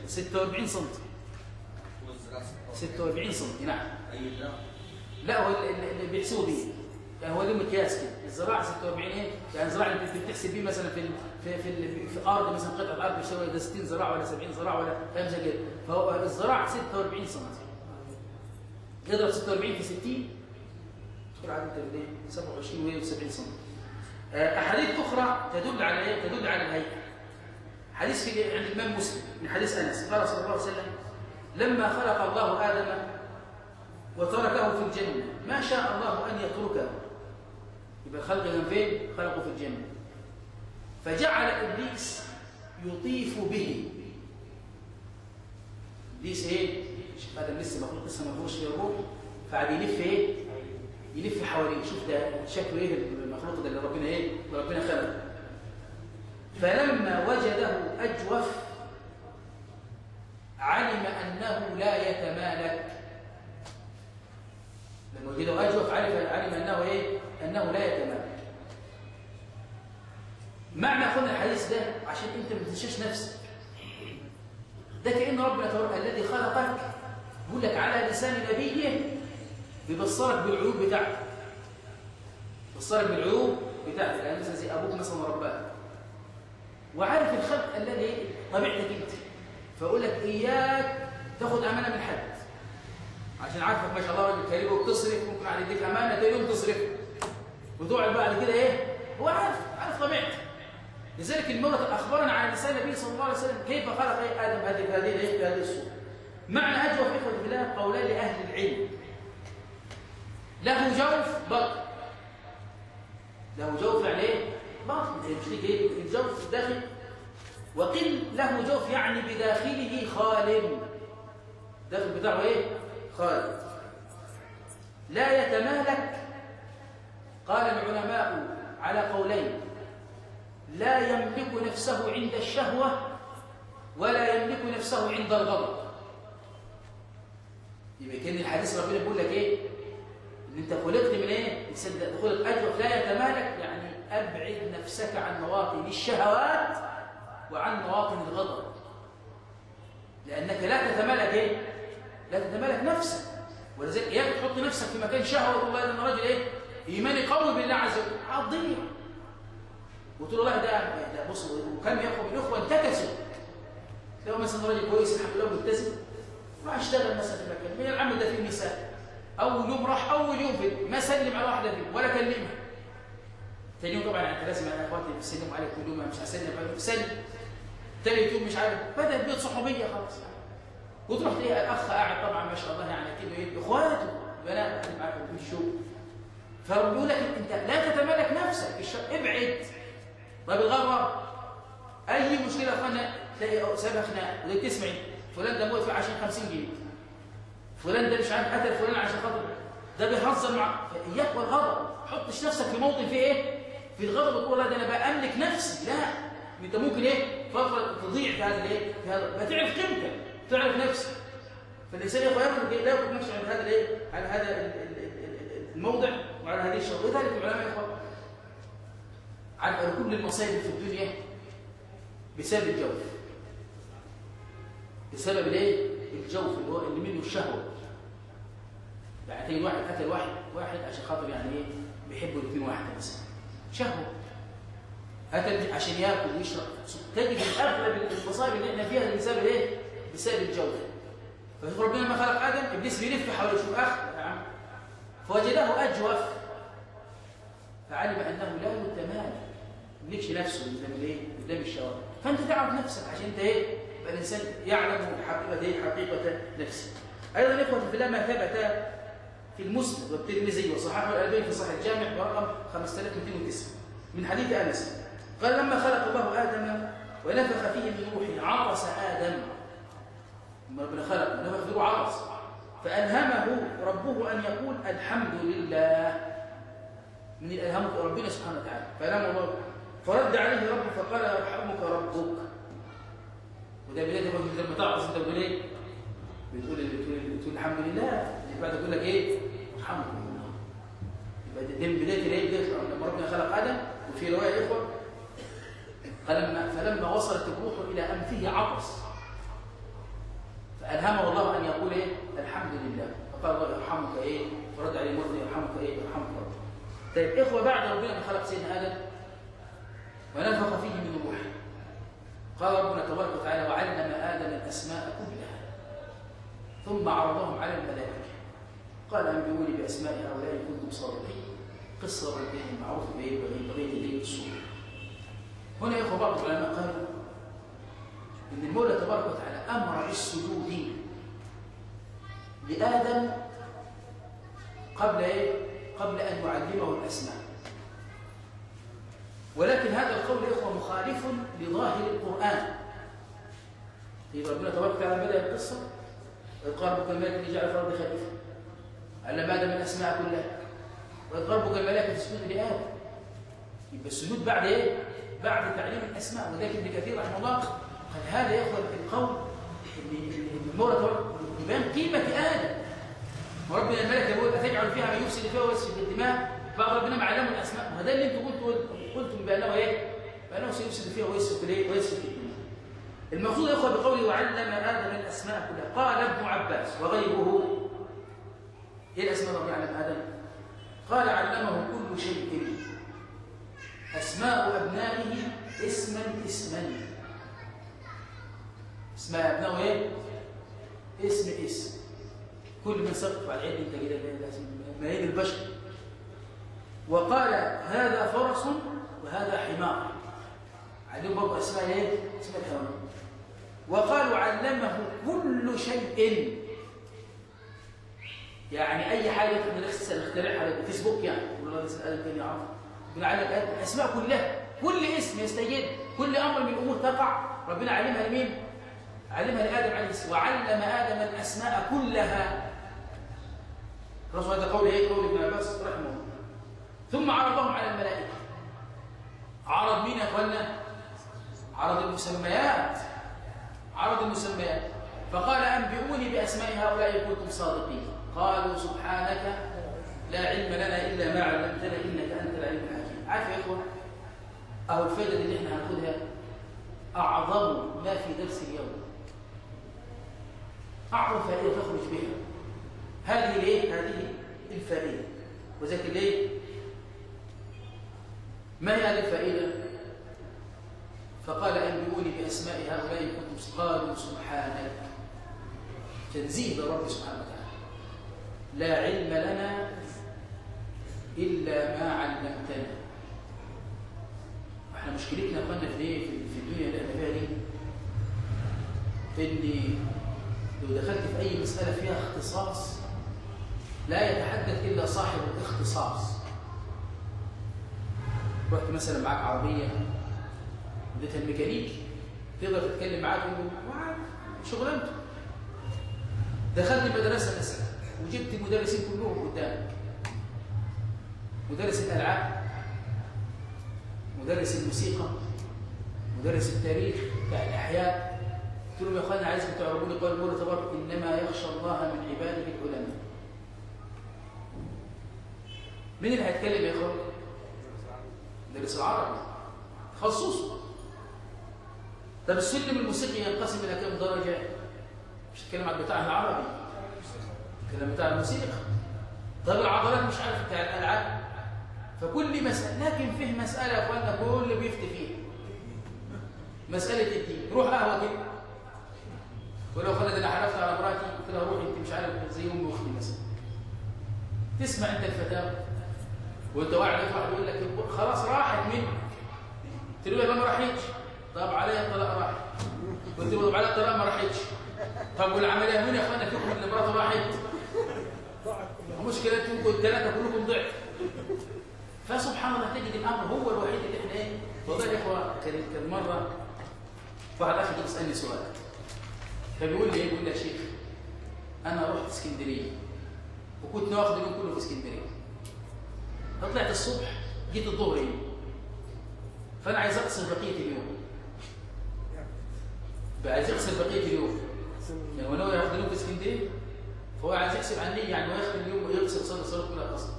46 سم 46 سم نعم. لا هو اللي بيحسبوا بيه. يعني هو له مقياس كده؟ الزراعة 46 إيه يعني الزراعه اللي بتحسب بيه مثلا في في في, في أرض مثلا قطعة ارض بيساوي ده 60 زراعة ولا 70 زراعة ولا فاهم زي كده؟ فهو الزراعة 46 سم اضرب 46 في 60 تدخل على انت بايه 27 وهي 70 سم أحاديث أخرى تدل على إيه؟ تدل على الهيئة. حديث في عند الإمام مسلم من حديث أنس. قال صلى الله عليه وسلم لما خلق الله آدم وتركه في الجنة ما شاء الله أن يتركه. كان فين؟ خلقه في الجنة. فجعل إبليس يطيف به. إبليس إيه؟ شوف آدم لسه مخلوق لسه ما فيهوش روح. فقعد يلف إيه؟ يلف حواليه. شوف ده شكله إيه؟ المخلوق ده اللي ربنا إيه؟ اللي ربنا خلقه. فلما وجده أجوف علم أنه لا يتمالك. لما وجده أجوف علم علم أنه إيه؟ إنه لا يتمالك معنى قلنا الحديث ده عشان أنت ما تنساش نفسك. ده كأن ربنا تبارك الذي خلقك يقول لك على لسان نبيه بيبصرك بالعيوب بتاعته بيبصرك بالعيوب بتاعته يعني مثلا زي أبوك مثلا رباك وعارف الخلق الذي طبيعتك أنت. فاقول لك إياك تاخد أمانة من حد. عشان عارفك ما شاء الله راجل كريم وبتصرف ممكن على يديك أمانة تاني يوم تصرف. وتقعد بعد كده إيه؟ هو عارف عارف طبيعتك لذلك الموت أخبرنا عن لسان النبي صلى الله عليه وسلم كيف خلق آدم هذه هذه إيه هذه الصورة. معنى اجوف اخوه بالله قولان لأهل العلم. له جوف بطن. له جوف يعني إيه؟ بطن. مش ليك إيه؟ الجوف داخل وقل له جوف يعني بداخله خال داخل بتاعه إيه؟ خال لا يتمالك قال العلماء على قولين. لا يملك نفسه عند الشهوة ولا يملك نفسه عند الغضب. يبقى كأن الحديث ربنا بيقول لك إيه؟ إن أنت خلقت من إيه؟ تصدق خلق اجوف لا يتمالك. يعني أبعد نفسك عن مواطن الشهوات وعن مواطن الغضب. لأنك لا تتمالك إيه؟ لا تتمالك نفسك. ولذلك اياك تحط نفسك في مكان شهوة والله إن الراجل إيه؟ ايماني قوي بالله عز وجل. هتضيع وتقول والله ده ده بص وكم ياخد من الاخوه انتكسوا. لو مثلا راجل كويس الحمد لله ملتزم راح اشتغل مثلا في مكان. من العمل ده فيه مثال. اول يوم راح اول يوم في ما سلم على واحدة فيه ولا كلمها. ثاني يوم طبعا أنت لازم أنا أخواتي بيسلموا عليك كل يوم مش هسلم عليك سلم ثالث يوم مش عارف بدات بيت صحوبية خلاص. وتروح تلاقي الأخ قاعد طبعا ما شاء الله يعني كده إيه إخواته بنات معاك في الشغل فبيقول لك أنت لا تتمالك نفسك. ابعد. طيب الغرة أي مشكلة اخوانا تلاقي سابها خناقه تسمعي فلان ده موت عشان 50 جنيه. فلان ده مش عارف قتل فلان عشان خاطر. ده بيهزر مع اياك والغضب. حطش نفسك في موطن فيه إيه؟ في الغضب. تقول لا ده أنا بأملك نفسي. لا. أنت ممكن إيه؟ فترة تضيع في هذا الإيه؟ في هذا ما تعرف قيمتك تعرف نفسك. فالإنسان ياخد لا ياخد نفسه عند هذا الإيه؟ على هذا الموضع. وعلى هذه الشغل ولذلك العلماء يقول عارف أن كل المصايب في الدنيا بسبب الجوف. بسبب الإيه؟ الجوف اللي هو اللي منه الشهوة. يعني واحد قتل واحد واحد عشان خاطر يعني إيه؟ بيحبوا الاثنين واحدة بس. شهوة. قتل عشان يأكل ويشرب. تجد أغلب المصائب اللي إحنا فيها بسبب إيه بسبب الجوف. فشوف ربنا لما خلق آدم إبليس بيلف حواليه شوف أخ يا عم فوجده أجوف. فعلم أنه لا يتمالك يملكش نفسه قدام الايه قدام الشوارع. فأنت تعرف نفسك عشان أنت إيه؟ يبقى الإنسان يعلم حقيقة إيه؟ حقيقة نفسه. أيضا إخوة في الله ما ثبت في المسند والترمذي وصححه الالباني في صحيح الجامع برقم 5209 من حديث أنس. قال لما خلق الله آدم ونفخ فيه من روحه عطس لما ربنا خلق ونفخ فيه عطس. فألهمه ربه أن يقول الحمد لله. من الإلهام ربنا سبحانه وتعالى. فالهمه الله فرد عليه ربه فقال يرحمك ربك. وده بدايه لما تعطس أنت بتقول إيه؟ بتقول بتقول بتقول الحمد لله. بعد يقول لك إيه؟ الحمد لله. يبقى دي من بداية الايه بدايه لما ربنا خلق آدم وفي رواية يا إخوة فلما فلما وصلت الروح إلى أنفه عطس فألهمه الله أن يقول الحمد فقال الله يرحمك إيه؟ فرد عليه مره يرحمك إيه؟ يرحمك ربك طيب إخوة بعد ربنا ما خلق سيدنا آدم ونفخ فيه من روحه قال ربنا تبارك وتعالى وعلم آدم الأسماء كلها ثم عرضهم على الملائكة. قال انبئوني بأسماء هؤلاء ان كنتم صادقين قصه بين معروف بايه بغير الدين السوء. هنا يا إخوة بعض العلماء قالوا إن المولى تبارك وتعالى أمر بالسجود. لآدم قبل إيه؟ قبل أن يعلمه الأسماء. ولكن هذا القول يا إخوة مخالف لظاهر القرآن. إذا ربنا تبارك وتعالى بدأ القصة. وإذ قال ربك الملك اللي جعل في الأرض خليفة. علم آدم الأسماء كلها. وإذ ربك الملائكه تسجدوا لآدم. يبقى السجود بعد إيه؟ بعد تعليم الأسماء. وذلك ابن كثير رحمه الله قال هذا يا إخوة القول اللي المولى تبارك يبان قيمة آدم وربنا الملك يقول أتجعل فيها من يفسد فيها ويسفك الدماء بعد ربنا ما علموا الأسماء وهذا اللي أنتم قلتوا قلتم بأنه إيه؟ بأنه سيفسد فيها ويسفك الإيه؟ ويسفك الدماء المقصود يا إخوة بقوله وعلم آدم الأسماء كلها قال ابن عباس وغيره إيه الأسماء ربنا علم آدم؟ قال علمه كل شيء أسماء أبنائه اسما اسما اسماء أبنائه إيه؟ اسم اسم كل من سقط على العلم لازم مهيد البشر. وقال هذا فرس وهذا حمار. عليهم برضه أسماء إيه؟ أسماء الحيوان وقالوا علمه كل شيء. يعني أي حاجة نخترعها على الفيسبوك يعني. والله آدم كان يعرف بنعلم الاسماء كلها. كل اسم يستجد. كل أمر من الأمور تقع. ربنا علمها لمين؟ علمها لادم عليه السلام وعلم آدم الأسماء كلها. الرسول هذا قول إيه؟ قول ابن عباس رحمه الله. ثم عرضهم على الملائكة. عرض مين يا أخوانا؟ عرض المسميات. عرض المسميات. فقال أنبئوني بأسماء هؤلاء إن كنتم صادقين. قالوا سبحانك لا علم لنا إلا ما علمتنا إنك أنت العليم الحكيم. عارف يا اخوان أهو الفائده اللي إحنا هناخدها أعظم ما في درس اليوم. اعظم فائده تخرج بها. هذه الايه هذه الفائدة. وذلك الايه ما هي هذه الفائدة؟ فقال انبئوني بأسماء هؤلاء كنتم قالوا سبحانك. تنزيه لرب سبحانه وتعالى. لا علم لنا إلا ما علمتنا. إحنا مشكلتنا أخوانا في إيه؟ في الدنيا فيها دي ان لو دخلت في أي مسألة فيها اختصاص؟ لا يتحدث إلا صاحب الاختصاص. رحت مثلا معاك عربية اديتها الميكانيكي تقدر تتكلم معاه تقول له معاك شغلانته. دخلت المدرسة مثلا وجبت المدرسين كلهم قدامك. مدرس الألعاب مدرس الموسيقى مدرس التاريخ بتاع الأحياء. قلت لهم يا اخوانا عايزكم تعرفوني؟ قول المولى تبارك إنما يخشى الله من عباده العلماء. مين اللي هيتكلم يا إخوان؟ مدرس العربي. تخصصه. طب السلم الموسيقي ينقسم إلى كم درجة؟ مش هتكلم عن بتاع العربي. الكلام بتاع الموسيقى. طب العضلات مش عارف بتاع الألعاب. فكل مسألة لكن فيه مسألة يا اخوانا كل بيفتي فيها. مسألة الدين. روح قهوة كده. ولو خلد أنا حلفت على مراتي قلت لها روحي انت مش عارف زي امي واختي مثلا. تسمع أنت الفتاوى وأنت واحد واحد يقول لك خلاص راحت منك. تقول له ما راحتش؟ طب عليا الطلاق راحت. قلت له طب عليا الطلاق ما راحتش. طب والعملية مين يا أخوانا؟ فيكم اللي مراته راحت. مشكلة أنتوا الثلاثه كلكم ضعف. فسبحان الله تجد الأمر هو الوحيد اللي إحنا إيه؟ والله يا إخوة كان مرة واحد أخي يسألني سؤال. فبيقول لي إيه؟ بيقول لي يا شيخ أنا رحت اسكندرية وكنت واخد اليوم كله في اسكندرية. فطلعت الصبح جيت الظهر هنا. فأنا عايز اغسل بقية اليوم. بقى عايز اغسل بقية اليوم. يعني هو ناوي ياخد اليوم في اسكندرية فهو عايز يحسب عن نيه يعني هو ياخد اليوم ويغسل صلاة الصلاه كلها أصلا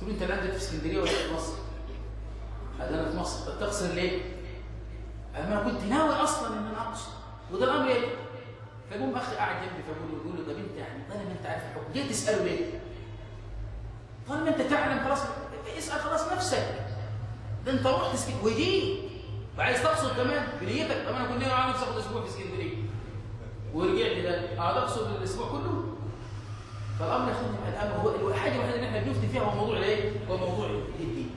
قلت له أنت الان في اسكندرية ولا في مصر؟ قال أنا في مصر. طب تغسل ليه؟ ما كنت ناوي أصلا إن أنا أقصر. وده الأمر يجب فيقوم أخي قاعد جنبي فبقول له يقول له طب أنت يعني طالما أنت عارف الحكم ليه تسأله ليه؟ طالما أنت تعلم خلاص اسأل خلاص نفسك. ده أنت رحت اسكندريه ودي وعايز تقصد كمان بنيتك. طب أنا كنت ناوي عامل اخد أسبوع في اسكندرية. ورجعت ده. اقعد أقصد الأسبوع كله. فالأمر ياخدني الامر هو الحاجة الوحيدة اللي إحنا بنفتي فيها هو موضوع الإيه؟ هو موضوع الدين.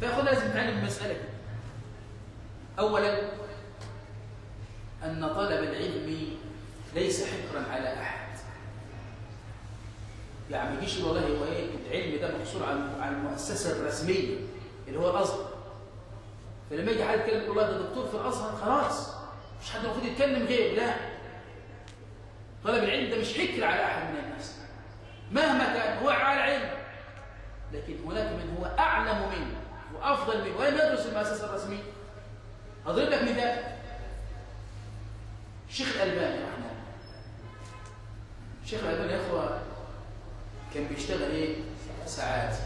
فياخد لازم نتعلم المسألة. اولا أن طلب العلم ليس حكرا على أحد. يعني ما يجيش والله هو إيه؟ العلم ده محصول على المؤسسة الرسمية اللي هو الأزهر. فلما يجي حد يتكلم والله ده دكتور في الأزهر خلاص. مش حد المفروض يتكلم غير لا. طلب العلم ده مش حكر على أحد من الناس. مهما كان هو على علم. لكن هناك من هو أعلم منه وأفضل منه ولم يدرس المؤسسة الرسمية. اضرب لك مثال. الشيخ الألباني الشيخ الالباني يا كان بيشتغل إيه؟ ساعات.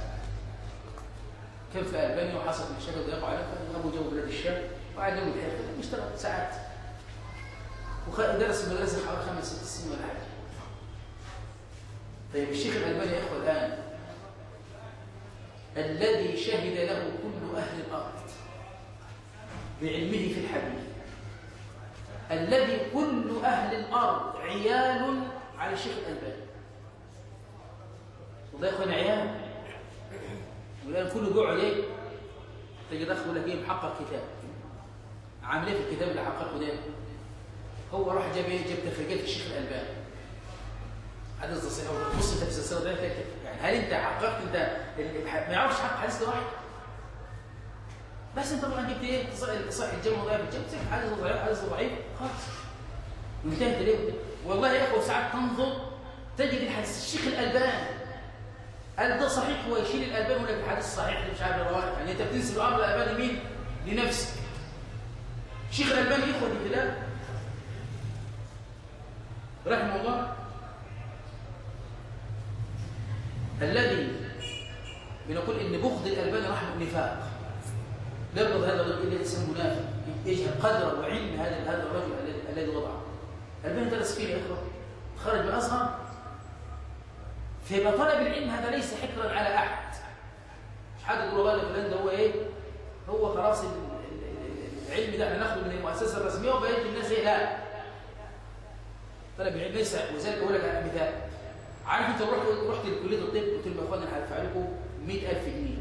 كان في البانيا وحصل مشاكل ضيقوا عليه فابو جو بلاد الشام وقعد يوم الحياة بيشتغل ساعات. ودرس المدرسة حوالي خمس ست سنين ولا حاجة. طيب الشيخ الألباني يا أخوة الآن الذي شهد له كل أهل الأرض بعلمه في الحديث الذي كل أهل الأرض عيال على الشيخ الألباني. وده يا اخوان عيال والآن كله جوع عليه تجد اخ يقول لك إيه محقق كتاب عامل إيه في الكتاب اللي حققه ده؟ هو راح جاب إيه؟ جاب تخريجات الشيخ الألباني. حديث ده صحيح بص انت في السلسله ده يعني هل أنت حققت؟ أنت ما يعرفش حق حديث ده واحد؟ بس أنت طبعا جبت إيه؟ صحيح وضعيف. الجمع صحيح حديث ضعيف حديث ضعيف خلاص. انتهت ليه والله يا أخوة ساعات تنظر تجد الحديث الشيخ الألباني قال ده صحيح؟ هو يشيل الألباني ولا الحديث صحيح اللي مش عارف الروائح يعني أنت بتنسب الأمر الألباني مين؟ لنفسك. شيخ الألباني في الله رحمه الله. الذي بنقول إن بغض الألباني رحمه نفاق لا يبغض هذا الرجل إلا انسان منافق يجهل قدر وعلم هذا الرجل الذي وضعه. الالباني درس فيه يا إخوة. خرج من الازهر فيبقى طلب العلم هذا ليس حكرا على أحد. مش حد يقول والله فلان ده هو إيه؟ هو خلاص العلم ده إحنا ناخده من المؤسسة الرسمية وبقيه الناس إيه لا طلب العلم ليس وذلك أقول لك مثال عارف أنت رحت رحت لكلية الطب قلت لهم يا اخوانا أنا هدفع لكم 100000 جنيه.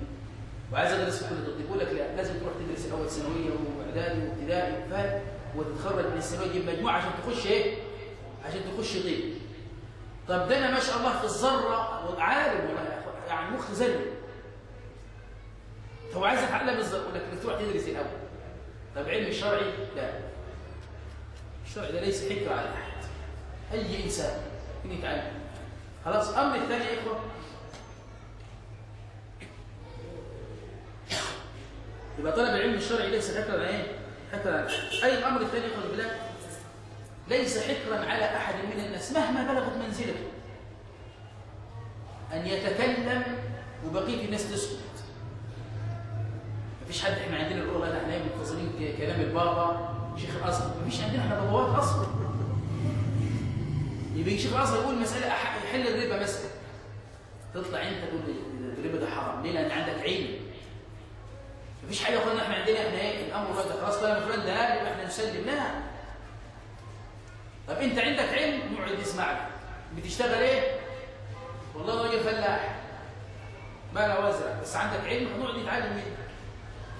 وعايز أدرس في كلية الطب. يقول لك لا لازم تروح تدرس الأول ثانوية وإعدادي وابتدائي. وفات وتتخرج من الثانويه تجيب مجموعة عشان تخش إيه؟ عشان تخش طب طب ده أنا ما شاء الله في الذرة عالم يعني مخ زلي هو عايز أتعلم الذرة لكن تروح تدرس الأول. طب علم الشرعي لا. الشرع ده ليس حكر على أحد. أي إنسان ممكن يتعلم. خلاص أمر الثاني يا اخوه يبقى طلب العلم الشرعي ليس حكرا على إيه أي الامر الثاني اخوه بالله ليس حكرا على أحد من الناس مهما بلغت منزلته. أن يتكلم وبقية الناس تسكت. مفيش حد إحنا عندنا نقول والله إحنا منتظرين كلام البابا شيخ الازهر مفيش عندنا إحنا بابوات أصلا يبقى شيخ الازهر يقول أح- يحل الربا مثلا تطلع أنت تقول الربا ده حرام. ليه؟ لأن عندك علم مفيش حاجة قلنا إحنا عندنا إحنا إيه الأمر واحد خلاص كلام فلان ده قال يبقى إحنا نسلم لها. طب أنت عندك علم؟ نقعد نسمع لك بتشتغل إيه؟ والله راجل فلاح ما لا وزع بس عندك علم هنقعد نتعلم منك.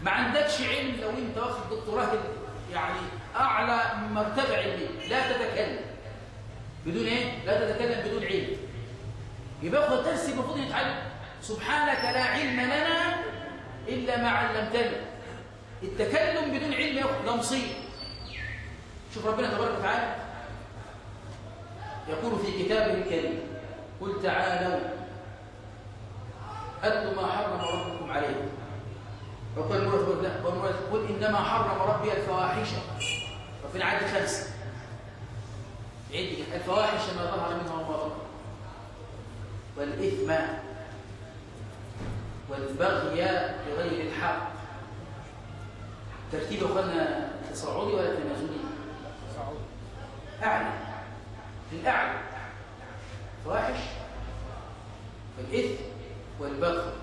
ما عندكش علم لو أنت واخد دكتوراه يعني أعلى مرتبه علميه لا تتكلم. بدون إيه؟ لا تتكلم بدون علم. يبقى ياخد درس المفروض يتعلم. سبحانك لا علم لنا إلا ما علمتنا. التكلم بدون علم ياخد ده مصيبة. شوف ربنا تبارك وتعالى يقول في كتابه الكريم قل تعالوا أتل ما حرم ربكم عليكم وقال المراد لا قل إنما حرم ربي الفواحش. وفي العدد خمسة عندك الفواحش ما ظهر منها وما بطن. والإثم والبغي بغير الحق. ترتيب أخوانا تصاعدي ولا تنازلي؟ أعلى. الأعلى. فواحش. والإثم والبغي.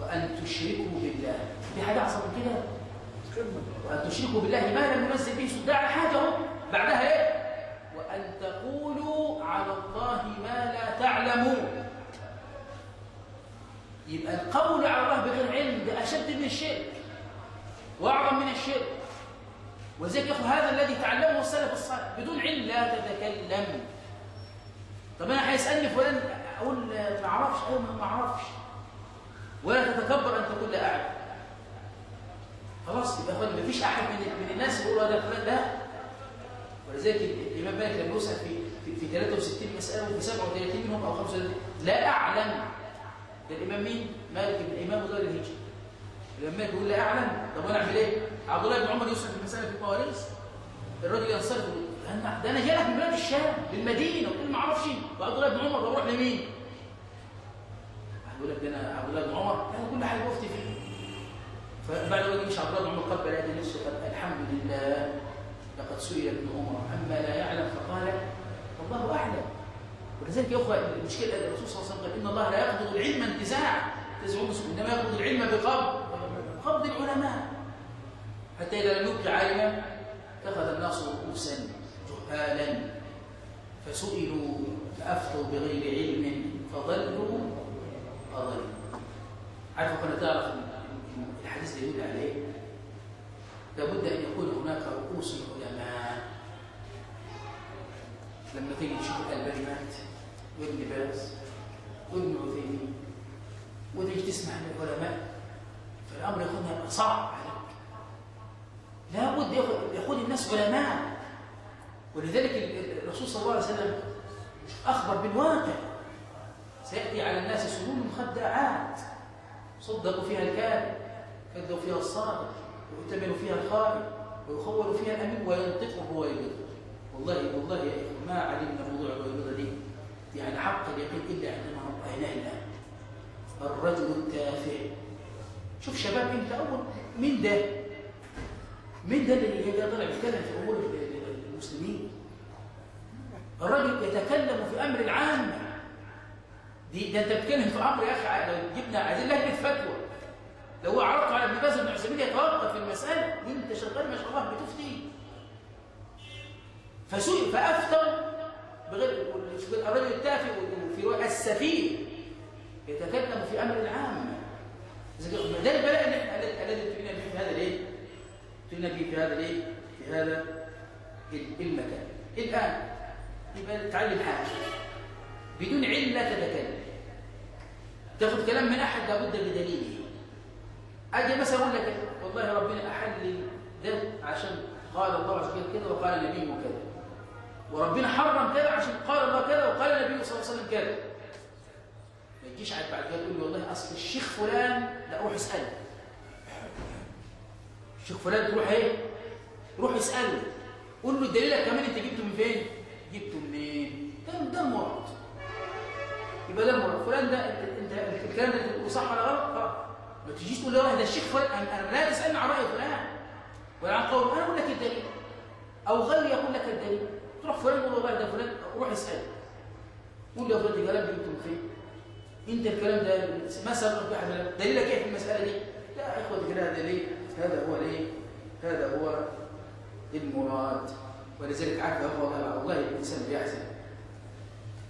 وأن تشركوا بالله. في حاجة أعظم من كده؟ وأن تشركوا بالله ما لم ينزل به على حاجة أهو. بعدها إيه؟ وأن تقولوا على الله ما لا تعلمون. يبقى القول على الله بغير علم ده أشد من الشرك وأعظم من الشرك. ولذلك يا أخو هذا الذي تعلمه السلف الصالح. بدون علم لا تتكلم. طب أنا هيسألني فلان أقول ما أعرفش أو ما أعرفش. ولا تتكبر أن تقول لا أعلم. خلاص يبقى ما فيش أحد من, من الناس يقول هذا فلان لا ولذلك الإمام مالك لما يسأل في, في 63 مسألة وفي 37 منهم أو 35 لا أعلم. ده الإمام مين؟ مالك بن الإمام الهجرة الإمام مالك يقول لا أعلم. طب أنا أعمل إيه؟ عبد الله بن عمر في المسألة في المواريث الراجل ينصرف ده أنا جاي لك من بلاد الشام للمدينة وتقول ما أعرفش. وعبد الله بن عمر بروح لمين؟ يقول لك ده أنا عبد الله بن عمر. أنا كل حاجة بفتي فيه. فبعد ذلك مش عبد الله بن عمر قبل هذه قال الحمد لله. لقد سئل ابن عمر عما لا يعلم. فقال والله أعلم. ولذلك يا أخوة المشكلة الرسول صلى الله عليه وسلم إن الله لا يقبض العلم انتزاعا. تزعم إنما يقبض العلم بقبض. قبض العلماء. حتى إذا لم يبق عالما اتخذ الناس رؤوسا جهالا فسئلوا فأفتوا بغير علم فضلوا اضلوا عارف كنا تعرف الحديث اللي يقول عليه لابد أن يكون هناك رؤوس العلماء. لما تيجي تشوف الألباني مات وابن باز وابن عثيمين وتيجي تسمع عن العلماء فالأمر يكون صعب عليك. لابد يكون الناس علماء. ولذلك الرسول صلى الله عليه وسلم أخبر بالواقع. سيأتي على الناس سنون خداعات صدقوا فيها الكاذب كذبوا فيها الصادق ويؤتمن فيها الخائن ويخول فيها الأمين وينطق هو يبيض والله والله يا إخوة ما علمنا موضوع البيضه دي. يعني حق اليقين إلا عندما رايناه الان الرجل التافه شوف شباب أنت اول مين ده؟ مين ده اللي طلع بيتكلم في أمور المسلمين؟ الرجل يتكلم في أمر العام. دي ده أنت بتتكلم في أمر يا أخي لو جبنا عايزين لجنه فتوى. لو عرضت على ابن باز بن عثيمين يتوقف في المسألة. وانت شغال ما شاء الله بتفتي؟ فسئل فأفتى بغير الرجل التافه في رواية السفيه يتكلم في أمر العام ده البلاء الذي ابتلينا به في هذا الايه؟ ابتلينا به في هذا الايه؟ في هذا المكان. الآن يبقى تعلم حاجة. بدون علم لا تتكلم. تاخذ كلام من أحد لابد بدليله أجي مثلا أقول لك والله ربنا احل لي ده عشان قال الله عز وجل كذا وقال نبيه كذا وربنا حرم كذا عشان قال الله كذا وقال النبي صلى الله عليه وسلم كذا ما تجيش عاد بعد كده تقول لي والله أصل الشيخ فلان لا روح اسأله. الشيخ فلان تروح إيه؟ روح اسأله. قول له دليلك كمان أنت جبته من فين؟ جبته منين؟ ده ده المراد يبقى ده المراد فلان ده أنت الكلام ده بتقوله صح ولا غلط؟ خلاص ما تجيش تقول لي ده الشيخ فلان أنا لا تسالني عن رأي فلان ولا عن قول أنا أقول لك الدليل. أو غيري يقول لك الدليل. تروح فلان يقول والله ده فلان روح اساله قول يا فلان الكلام ده جبته فين أنت الكلام ده ما سبق أحد دليلك إيه في المسألة دي؟ لا يا اخوه دليل. هذا هو الايه هذا هو المراد. ولذلك يا أخوة والله والله الإنسان بيحزن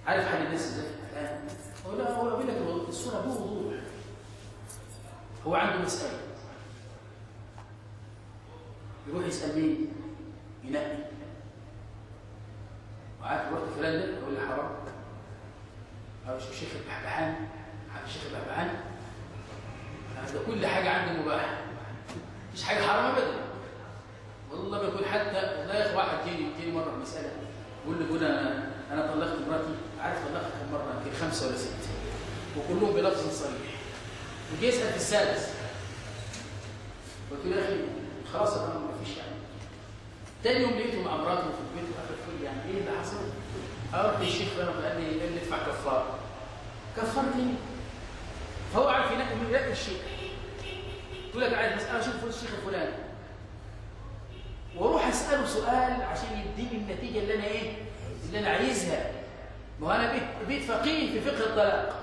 عارف حال الناس إزاي الان هو لا هو بيقول لك الصورة بوضوح هو عنده مسألة. يروح يسأل مين؟ ينقي. وعارف رحت فلان ده يقول لي حرام. أو الشيخ البحبحان. عارف الشيخ البحبحان. هذا كل حاجة عندي مباحة. مفيش حاجة حرام أبدا. والله ما يكون حتى والله يا أخي واحد جيني جيني مرة مسألة. يقول لي قول أنا أنا طلقت مراتي. عارف طلقت كم مرة؟ يمكن خمسة ولا ستة وكلهم بلفظ صريح. وجي يسأل في السادس. قلت له يا أخي خلاص الأمر ما فيش يعني. تاني يوم لقيته مع مراته في البيت وآخر كل يعني إيه اللي حصل؟ أروح للشيخ بقى قال لي قال لي ادفع كفارة. كفارة إيه؟ فهو عارف هناك من يلاقي الشيخ. تقول لك عايز مسألة أشوف الشيخ الفلاني. وأروح أسأله سؤال عشان يديني النتيجة اللي أنا إيه؟ اللي أنا عايزها. ما هو أنا بيت, بيت فقيه في فقه الطلاق.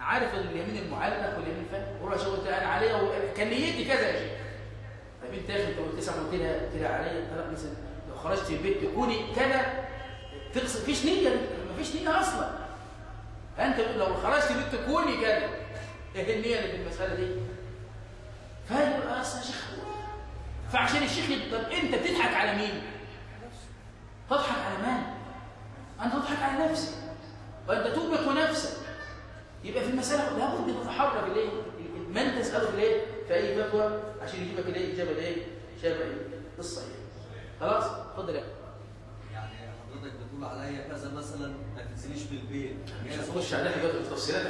عارف اليمين المعلق واليمين الفهم وأروح أشوف أنا عليها و... كان نيتي كذا يا شيخ. انت يا أخي انت قلت لها قلت لها عليا الطلاق مثلا. لو خرجت من البيت تكوني كذا تقصد مفيش نية مفيش نية أصلا. أنت لو خرجت من البيت تكوني كذا إيه النية اللي في المسألة دي؟ فهي أصلا يا شيخ؟ فعشان الشيخ طب أنت بتضحك على مين؟ تضحك على من أنت تضحك على نفسك. وأنت توبق نفسك. يبقى في المسألة لابد تتحرك الايه من تسأله في الإيه؟ في اي فتوى؟ عشان يجيبك الايه الاجابه الايه شبه الصحيح خلاص؟ اتفضل يا. يعني حضرتك بتقول عليا كذا مثلا ما تنزليش من البيت. مش هنخش على دلوقتي في التفصيلات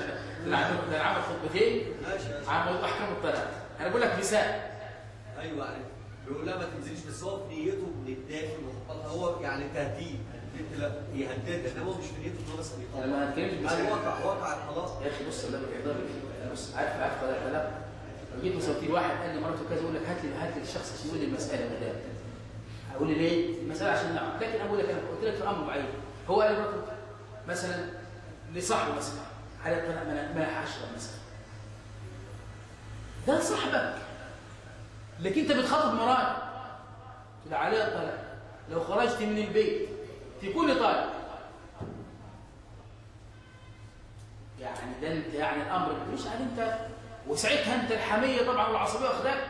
إحنا بنعمل خطبتين عن موضوع أحكام الطلاق. أنا بقول لك مثال. أيوه يعني بيقول لها ما تنزليش بس هو في نيته من الداخل وخطبها هو يعني تهديد. البنت لا يهددها. انما هو مش في نيته ان هو مثلا أنا ما هتكلمش بمثال واقع واقع خلاص يا أخي بص الله بالعذاب بص عارف عارف ولا جيت مسوي واحد قال لي مراته كذا يقول لك هات لي هات لي الشخص عشان يقول لي المسألة ما دام. هقول لي ليه؟ المسألة عشان نعرف. لكن أقول لك أنا قلت لك في أمر معين هو قال لمراته مثلا لصاحبه مثلا على ما ما حاشرة مثلا. ده صاحبك. لكن أنت بتخاطب مراتك تقول عليها الطلاق لو خرجت من البيت تكوني طالق يعني ده انت يعني الأمر مش قال أنت. وساعتها انت الحمية طبعا والعصبيه واخداك.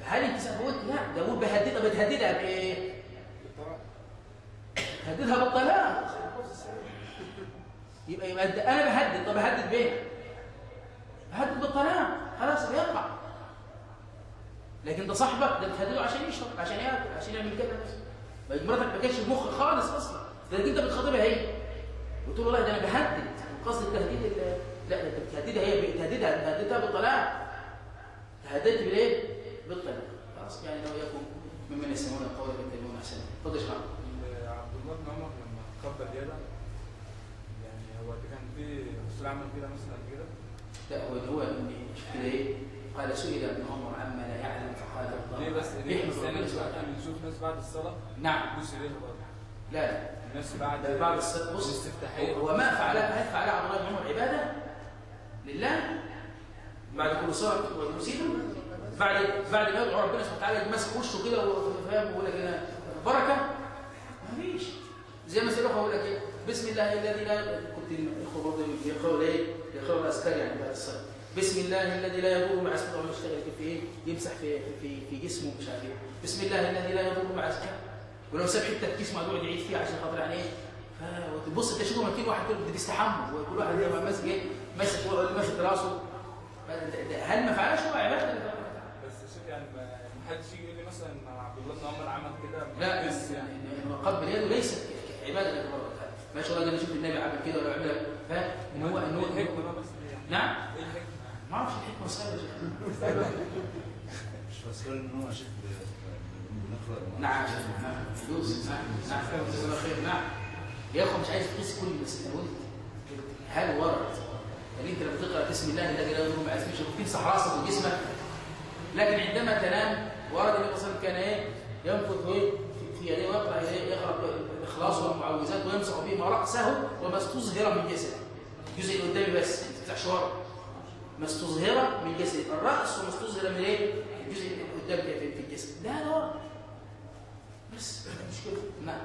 فهل انت قلت لا. ده هو بهددها بتهددها بإيه؟ تهددها بالطلاق. يبقى يبقى أنا بهدد. طب بهدد بايه؟ بهدد بالطلاق. خلاص بيقع لكن ده صاحبك ده بتهدده عشان يشرب عشان ياكل عشان يعمل كده. ما مراتك ما كانش في مخ خالص أصلا. ده أنت بتخاطبها هي. له والله ده أنا بهدد. قصد التهديد ال- لا انت بتهددها هي بتهددها بتهددها بالطلاق. تهددت بالايه؟ بالطلاق. خلاص. يعني لو يكن ممن يسمعون القول ويتبعون احسنه اتفضل يا شباب عبد الله بن عمر لما قبل يده يعني هو كان في رسول عمل كده مثلا كده؟ لا هو هو كده إيه قال سئل ابن عمر عما لا يعلم فقال الله ليه بس؟ ليه بس؟ وتعالى. بنشوف ناس بعد الصلاة؟ نعم. بص ليه لا لا. الناس بعد بعد الصلاة بص هو ما فعل هل فعل عبد الله بن عمر عبادة؟ لله. بعد كل صلاة ويسيبه بعد بعد ما يدعو ربنا سبحانه وتعالى ماسك وشه كده وفاهم ويقول لك أنا بركة. ما فيش زي ما سيدنا يقول لك إيه؟ بسم الله الذي لا كنت الأخوة برضه يقرأوا إيه يقرأوا الأذكار يعني بعد الصلاة. بسم الله الذي لا يضر مع اسمه طبعا يشتغل في إيه؟ يمسح في في في جسمه مش عارف إيه. بسم الله الذي لا يضر مع اسمه ولو ساب حتة جسمه يقعد يعيد فيها عشان خاطر يعني إيه؟ وتبص انت شوفوا مكين واحد كده بيستحمى وكل واحد ماسك إيه؟ ماسك ماسك راسه. هل ما فعلش؟ هو عباده بس شوف يعني ما حدش يجي يقول لي مثلا عبد الله بن عمر عمل كده. لا بس يعني قبل يده ليست عباده ما شاء الله أنا شفت النبي عمل كده ولا عمل فاهم إن هو إن هو؟ نعم؟ إيه الحكمة؟ ما أعرفش الحكمة شيخ. مش فاكر إن هو شيخ نعم نعم نعم نعم جزاك الله خير. نعم. يا اخو مش عايز تقيس كل قلت هل ورد؟ يعني انت لما تقرا بسم الله الذي لا يضر مع اسمه شيء تمسح راسك وجسمك. لكن عندما تنام ورد النبي صلى الله عليه وسلم كان إيه؟ ينفث إيه في يديه ويقرأ يقرأ الإخلاص والمعوذات ويمسح بهما رأسه وما استظهر من جسده. الجزء اللي قدامي بس ما تفتحش ورا ما استظهر من جسد الرأس وما استظهر من إيه؟ الجزء اللي قدام كده في ده ده ورا بس مش كده. نعم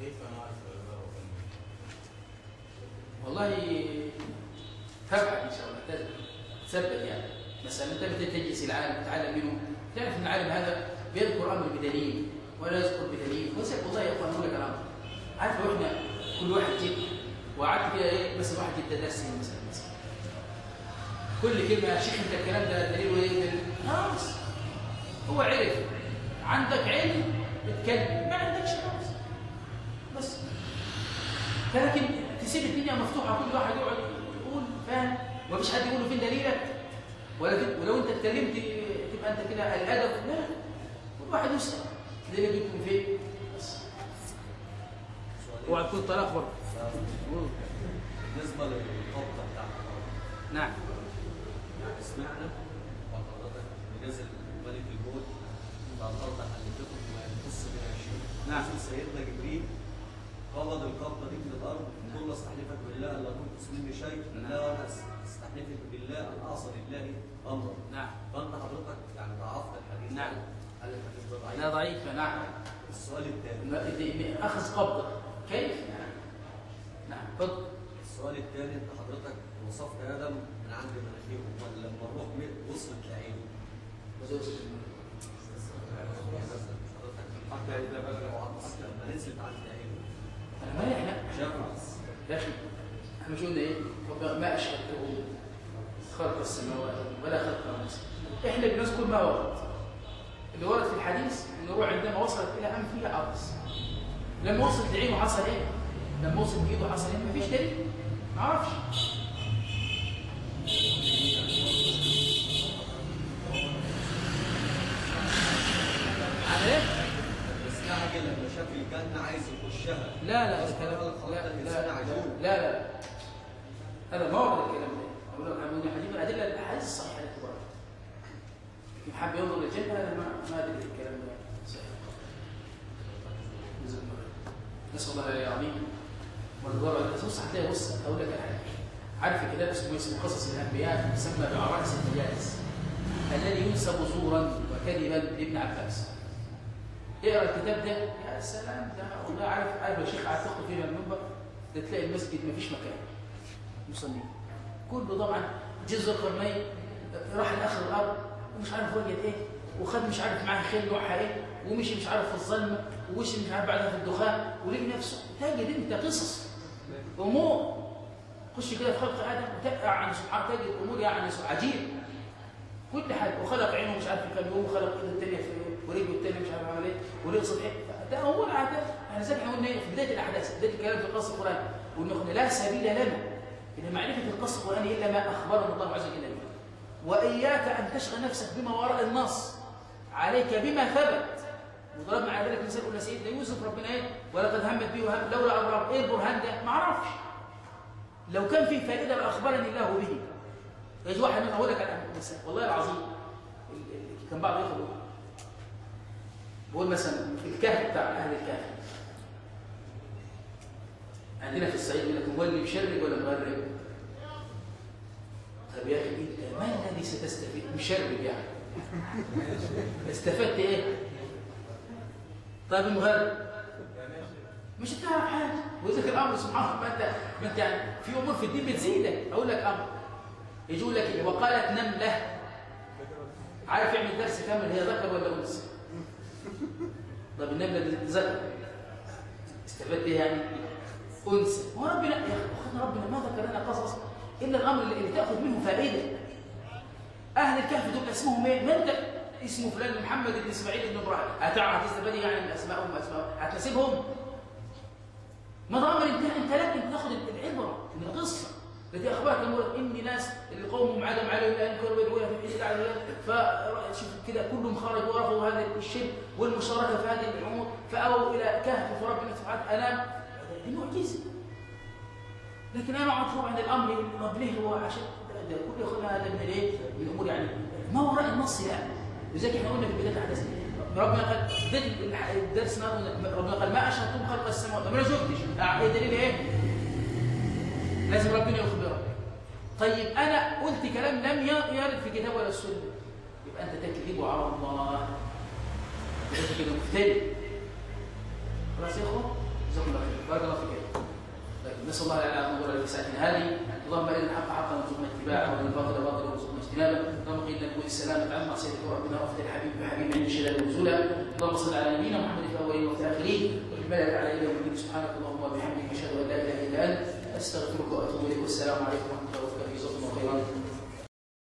كيف نعرف هذا هو والله تبعك إن شاء الله تثبت يعني. مثلا أنت بتجلس العالم تتعلم منه؟ تعرف إن العالم هذا بيذكر أمر بدليل ولا يذكر بدليل. وسيب أخوان أقول لك الامر عارف لو إحنا كل واحد جد وقعدت كده إيه بس واحد جد درس مثلا مثلا. كل كلمة يا شيخ أنت الكلام ده دليل وإيه؟ دليل. خلاص. هو عرف. عندك علم اتكلم ما عندكش خلاص. بس. لكن تسيب الدنيا مفتوحة كل واحد يقعد يقول فاهم؟ ومفيش حد يقول له فين دليلك؟ ولا تب... ولو انت اتكلمت تبقى انت كده الادب لا كل واحد يسأل. دليلك جبتم فين بس. اوعى تكون طلاق برضه. بالنسبة للخطه بتاعتك. نعم. يعني سمعنا وحضرتك نزل ملك الموت بعد الأرض حلتكم وما ينقص منها شيء نعم. سيدنا جبريل قبض القبضة دي من الأرض. قل استحلفك بالله ان لا تنقص مني شيء نعم. لا وأنا أستحلفك بالله ان اعصى لله امرا نعم. فأنت حضرتك يعني ضعفت الحديث. نعم. هل الحديث ده ضعيف؟ لا ضعيفه نعم. السؤال الثاني أخذ قبضة. كيف؟ يعني نعم اتفضل. السؤال الثاني أنت حضرتك وصفت آدم من عند مناخيره لما الروح م- وصلت لعينه. حتى إذا بلغ لما نزلت عند عينه. أنا مالي إحنا مش قلنا إيه؟ ما اشهدته خلق السماوات ولا خلق الأرض. إحنا بنذكر ما ورد. اللي ورد في الحديث ان الروح عندما وصلت إلى انفها أرض. لما وصلت لعينه حصل إيه؟ لما وصلت لايده حصل إيه؟ مفيش دليل. ما أعرفش على إيه بس حاجة لما شاف الجنه عايز يخشها لا لا لا لا عجوب لا لا هذا ما ورد الكلام ده من هجيب الأدلة الأحاديث الصحيحة التي وردت لكن حب ينظر للجنة هذا ما ما أدري الكلام ده صحيح جزاكم الله العظيم والدور على الأساس هتلاقي بص أقول لك حاجة عارف كتاب اسمه اسمه قصص الأنبياء يسمى بعرائس المجالس الذي ينسب زورا وكذبا لابن عباس اقرا الكتاب ده يا سلام ده والله عارف عارف يا شيخ قاعد تخطب فيه من المنبر ده تلاقي المسجد ما فيش مكان. مصلين كله طبعا جزء القرنين راح لآخر الأرض ومش عارف وجد إيه وخد مش عارف معاه خيل نوعها إيه ومشي مش عارف في الظلمه ومشي مش عارف بعدها في الدخان ولقي نفسه تجد انت قصص. أمور. خش كده في خلق آدم وتقع عن سبحانه تجد أمور يعني عجيب. كل حاجة. وخلق عينه مش عارف في كام يوم وخلق إيده الثانية في ورجله الثانية مش عارف عمل إيه ورجل صبح ده هو العادات إحنا زي إحنا قلنا إيه؟ في بداية الأحداث بداية الكلام في القصة القراني إحنا لا سبيل لنا. إلى معرفة القصة القرآنية إلا ما اخبرنا الله عز وجل به وإياك أن تشغل نفسك بما وراء النص. عليك بما ثبت. وضربنا على ذلك مثال قلنا سيدنا يوسف ربنا إيه ولقد همت به وهم لولا ابرار إيه البرهان ده؟ ما أعرفش لو كان في فائدة لأخبرني الله به. يجي واحد منهم أقول لك على والله العظيم ال- ال- كان بعض ياخد بقول مثلا الكهف بتاع أهل الكهف. عندنا في الصعيد يقول لك مولي مشرب ولا مغرب؟ طب يا أخي انت ما الذي ستستفيد؟ مشرب يعني. استفدت إيه؟ طيب المغرب؟ مش هتعرف حاجة. وذلك الامر سبحان الله ما انت ما أنت يعني في أمور في الدين بتزيدك. أقول لك أمر. يجي يقول لك إيه؟ وقالت نملة. عارف يعمل درس كامل هي ذكر ولا أنثى؟ طب النمله دي ذكر استفدت إيه يعني أنثى. وربنا يا أخي اخذنا ربنا ما ذكر لنا قصص إلا الأمر اللي تأخذ منه فائدة. أهل الكهف دول اسمهم إيه؟ ما انت اسمه فلان محمد بن إسماعيل بن إبراهيم. هتعرف تستفاد إيه يعني من اسمائهم واسمائهم هتناسبهم؟ ما ضامن انت أنت لازم تاخذ العبرة من القصة التي اخبرك المولد ان ناس اللي قومهم عدم عليهم الان كانوا يدعون في حجه على فشوف كده كلهم خرجوا ورفضوا هذا الشرك والمشاركة في هذه الأمور فأووا إلى كهف فربنا سبحانه انام دي معجزة. لكن أنا اقعد طبعا الأمر ليه هو عشان ده, ده كل ياخذ هذا من الايه؟ من الأمور يعني. ما وراء النص لا لذلك إحنا قلنا في بداية الأحداث. ربنا قال الدرس ربنا قال ما اشهدتم خلق السماوات ما شفتش آه، إيه دليل إيه؟ لازم ربنا يخبرك طيب أنا قلت كلام لم يرد في كتاب ولا السنة. يبقى أنت تكذب على الله. يبقى كده مفتري خلاص يا إخوان؟ جزاكم الله خير. بارك الله فيك. طيب نسأل الله العافيه والنور في ساعتنا هذه اللهم ارنا الحق حقا وارزقنا اتباعه وارنا الباطل باطلا وارزقنا اجتنابه. اللهم قنا نقول السلامه عن معصيتك وربنا وافد الحبيب بحبيب عند شلال ونزولا. اللهم صل على نبينا محمد في الأولين وفي الآخرين. وفي الملأ على يوم الدين سبحانك اللهم وبحمدك أشهد أن لا إله إلا أنت أستغفرك وأتوب إليك. والسلام عليكم ورحمة الله وبركاته. جزاكم الله خيرا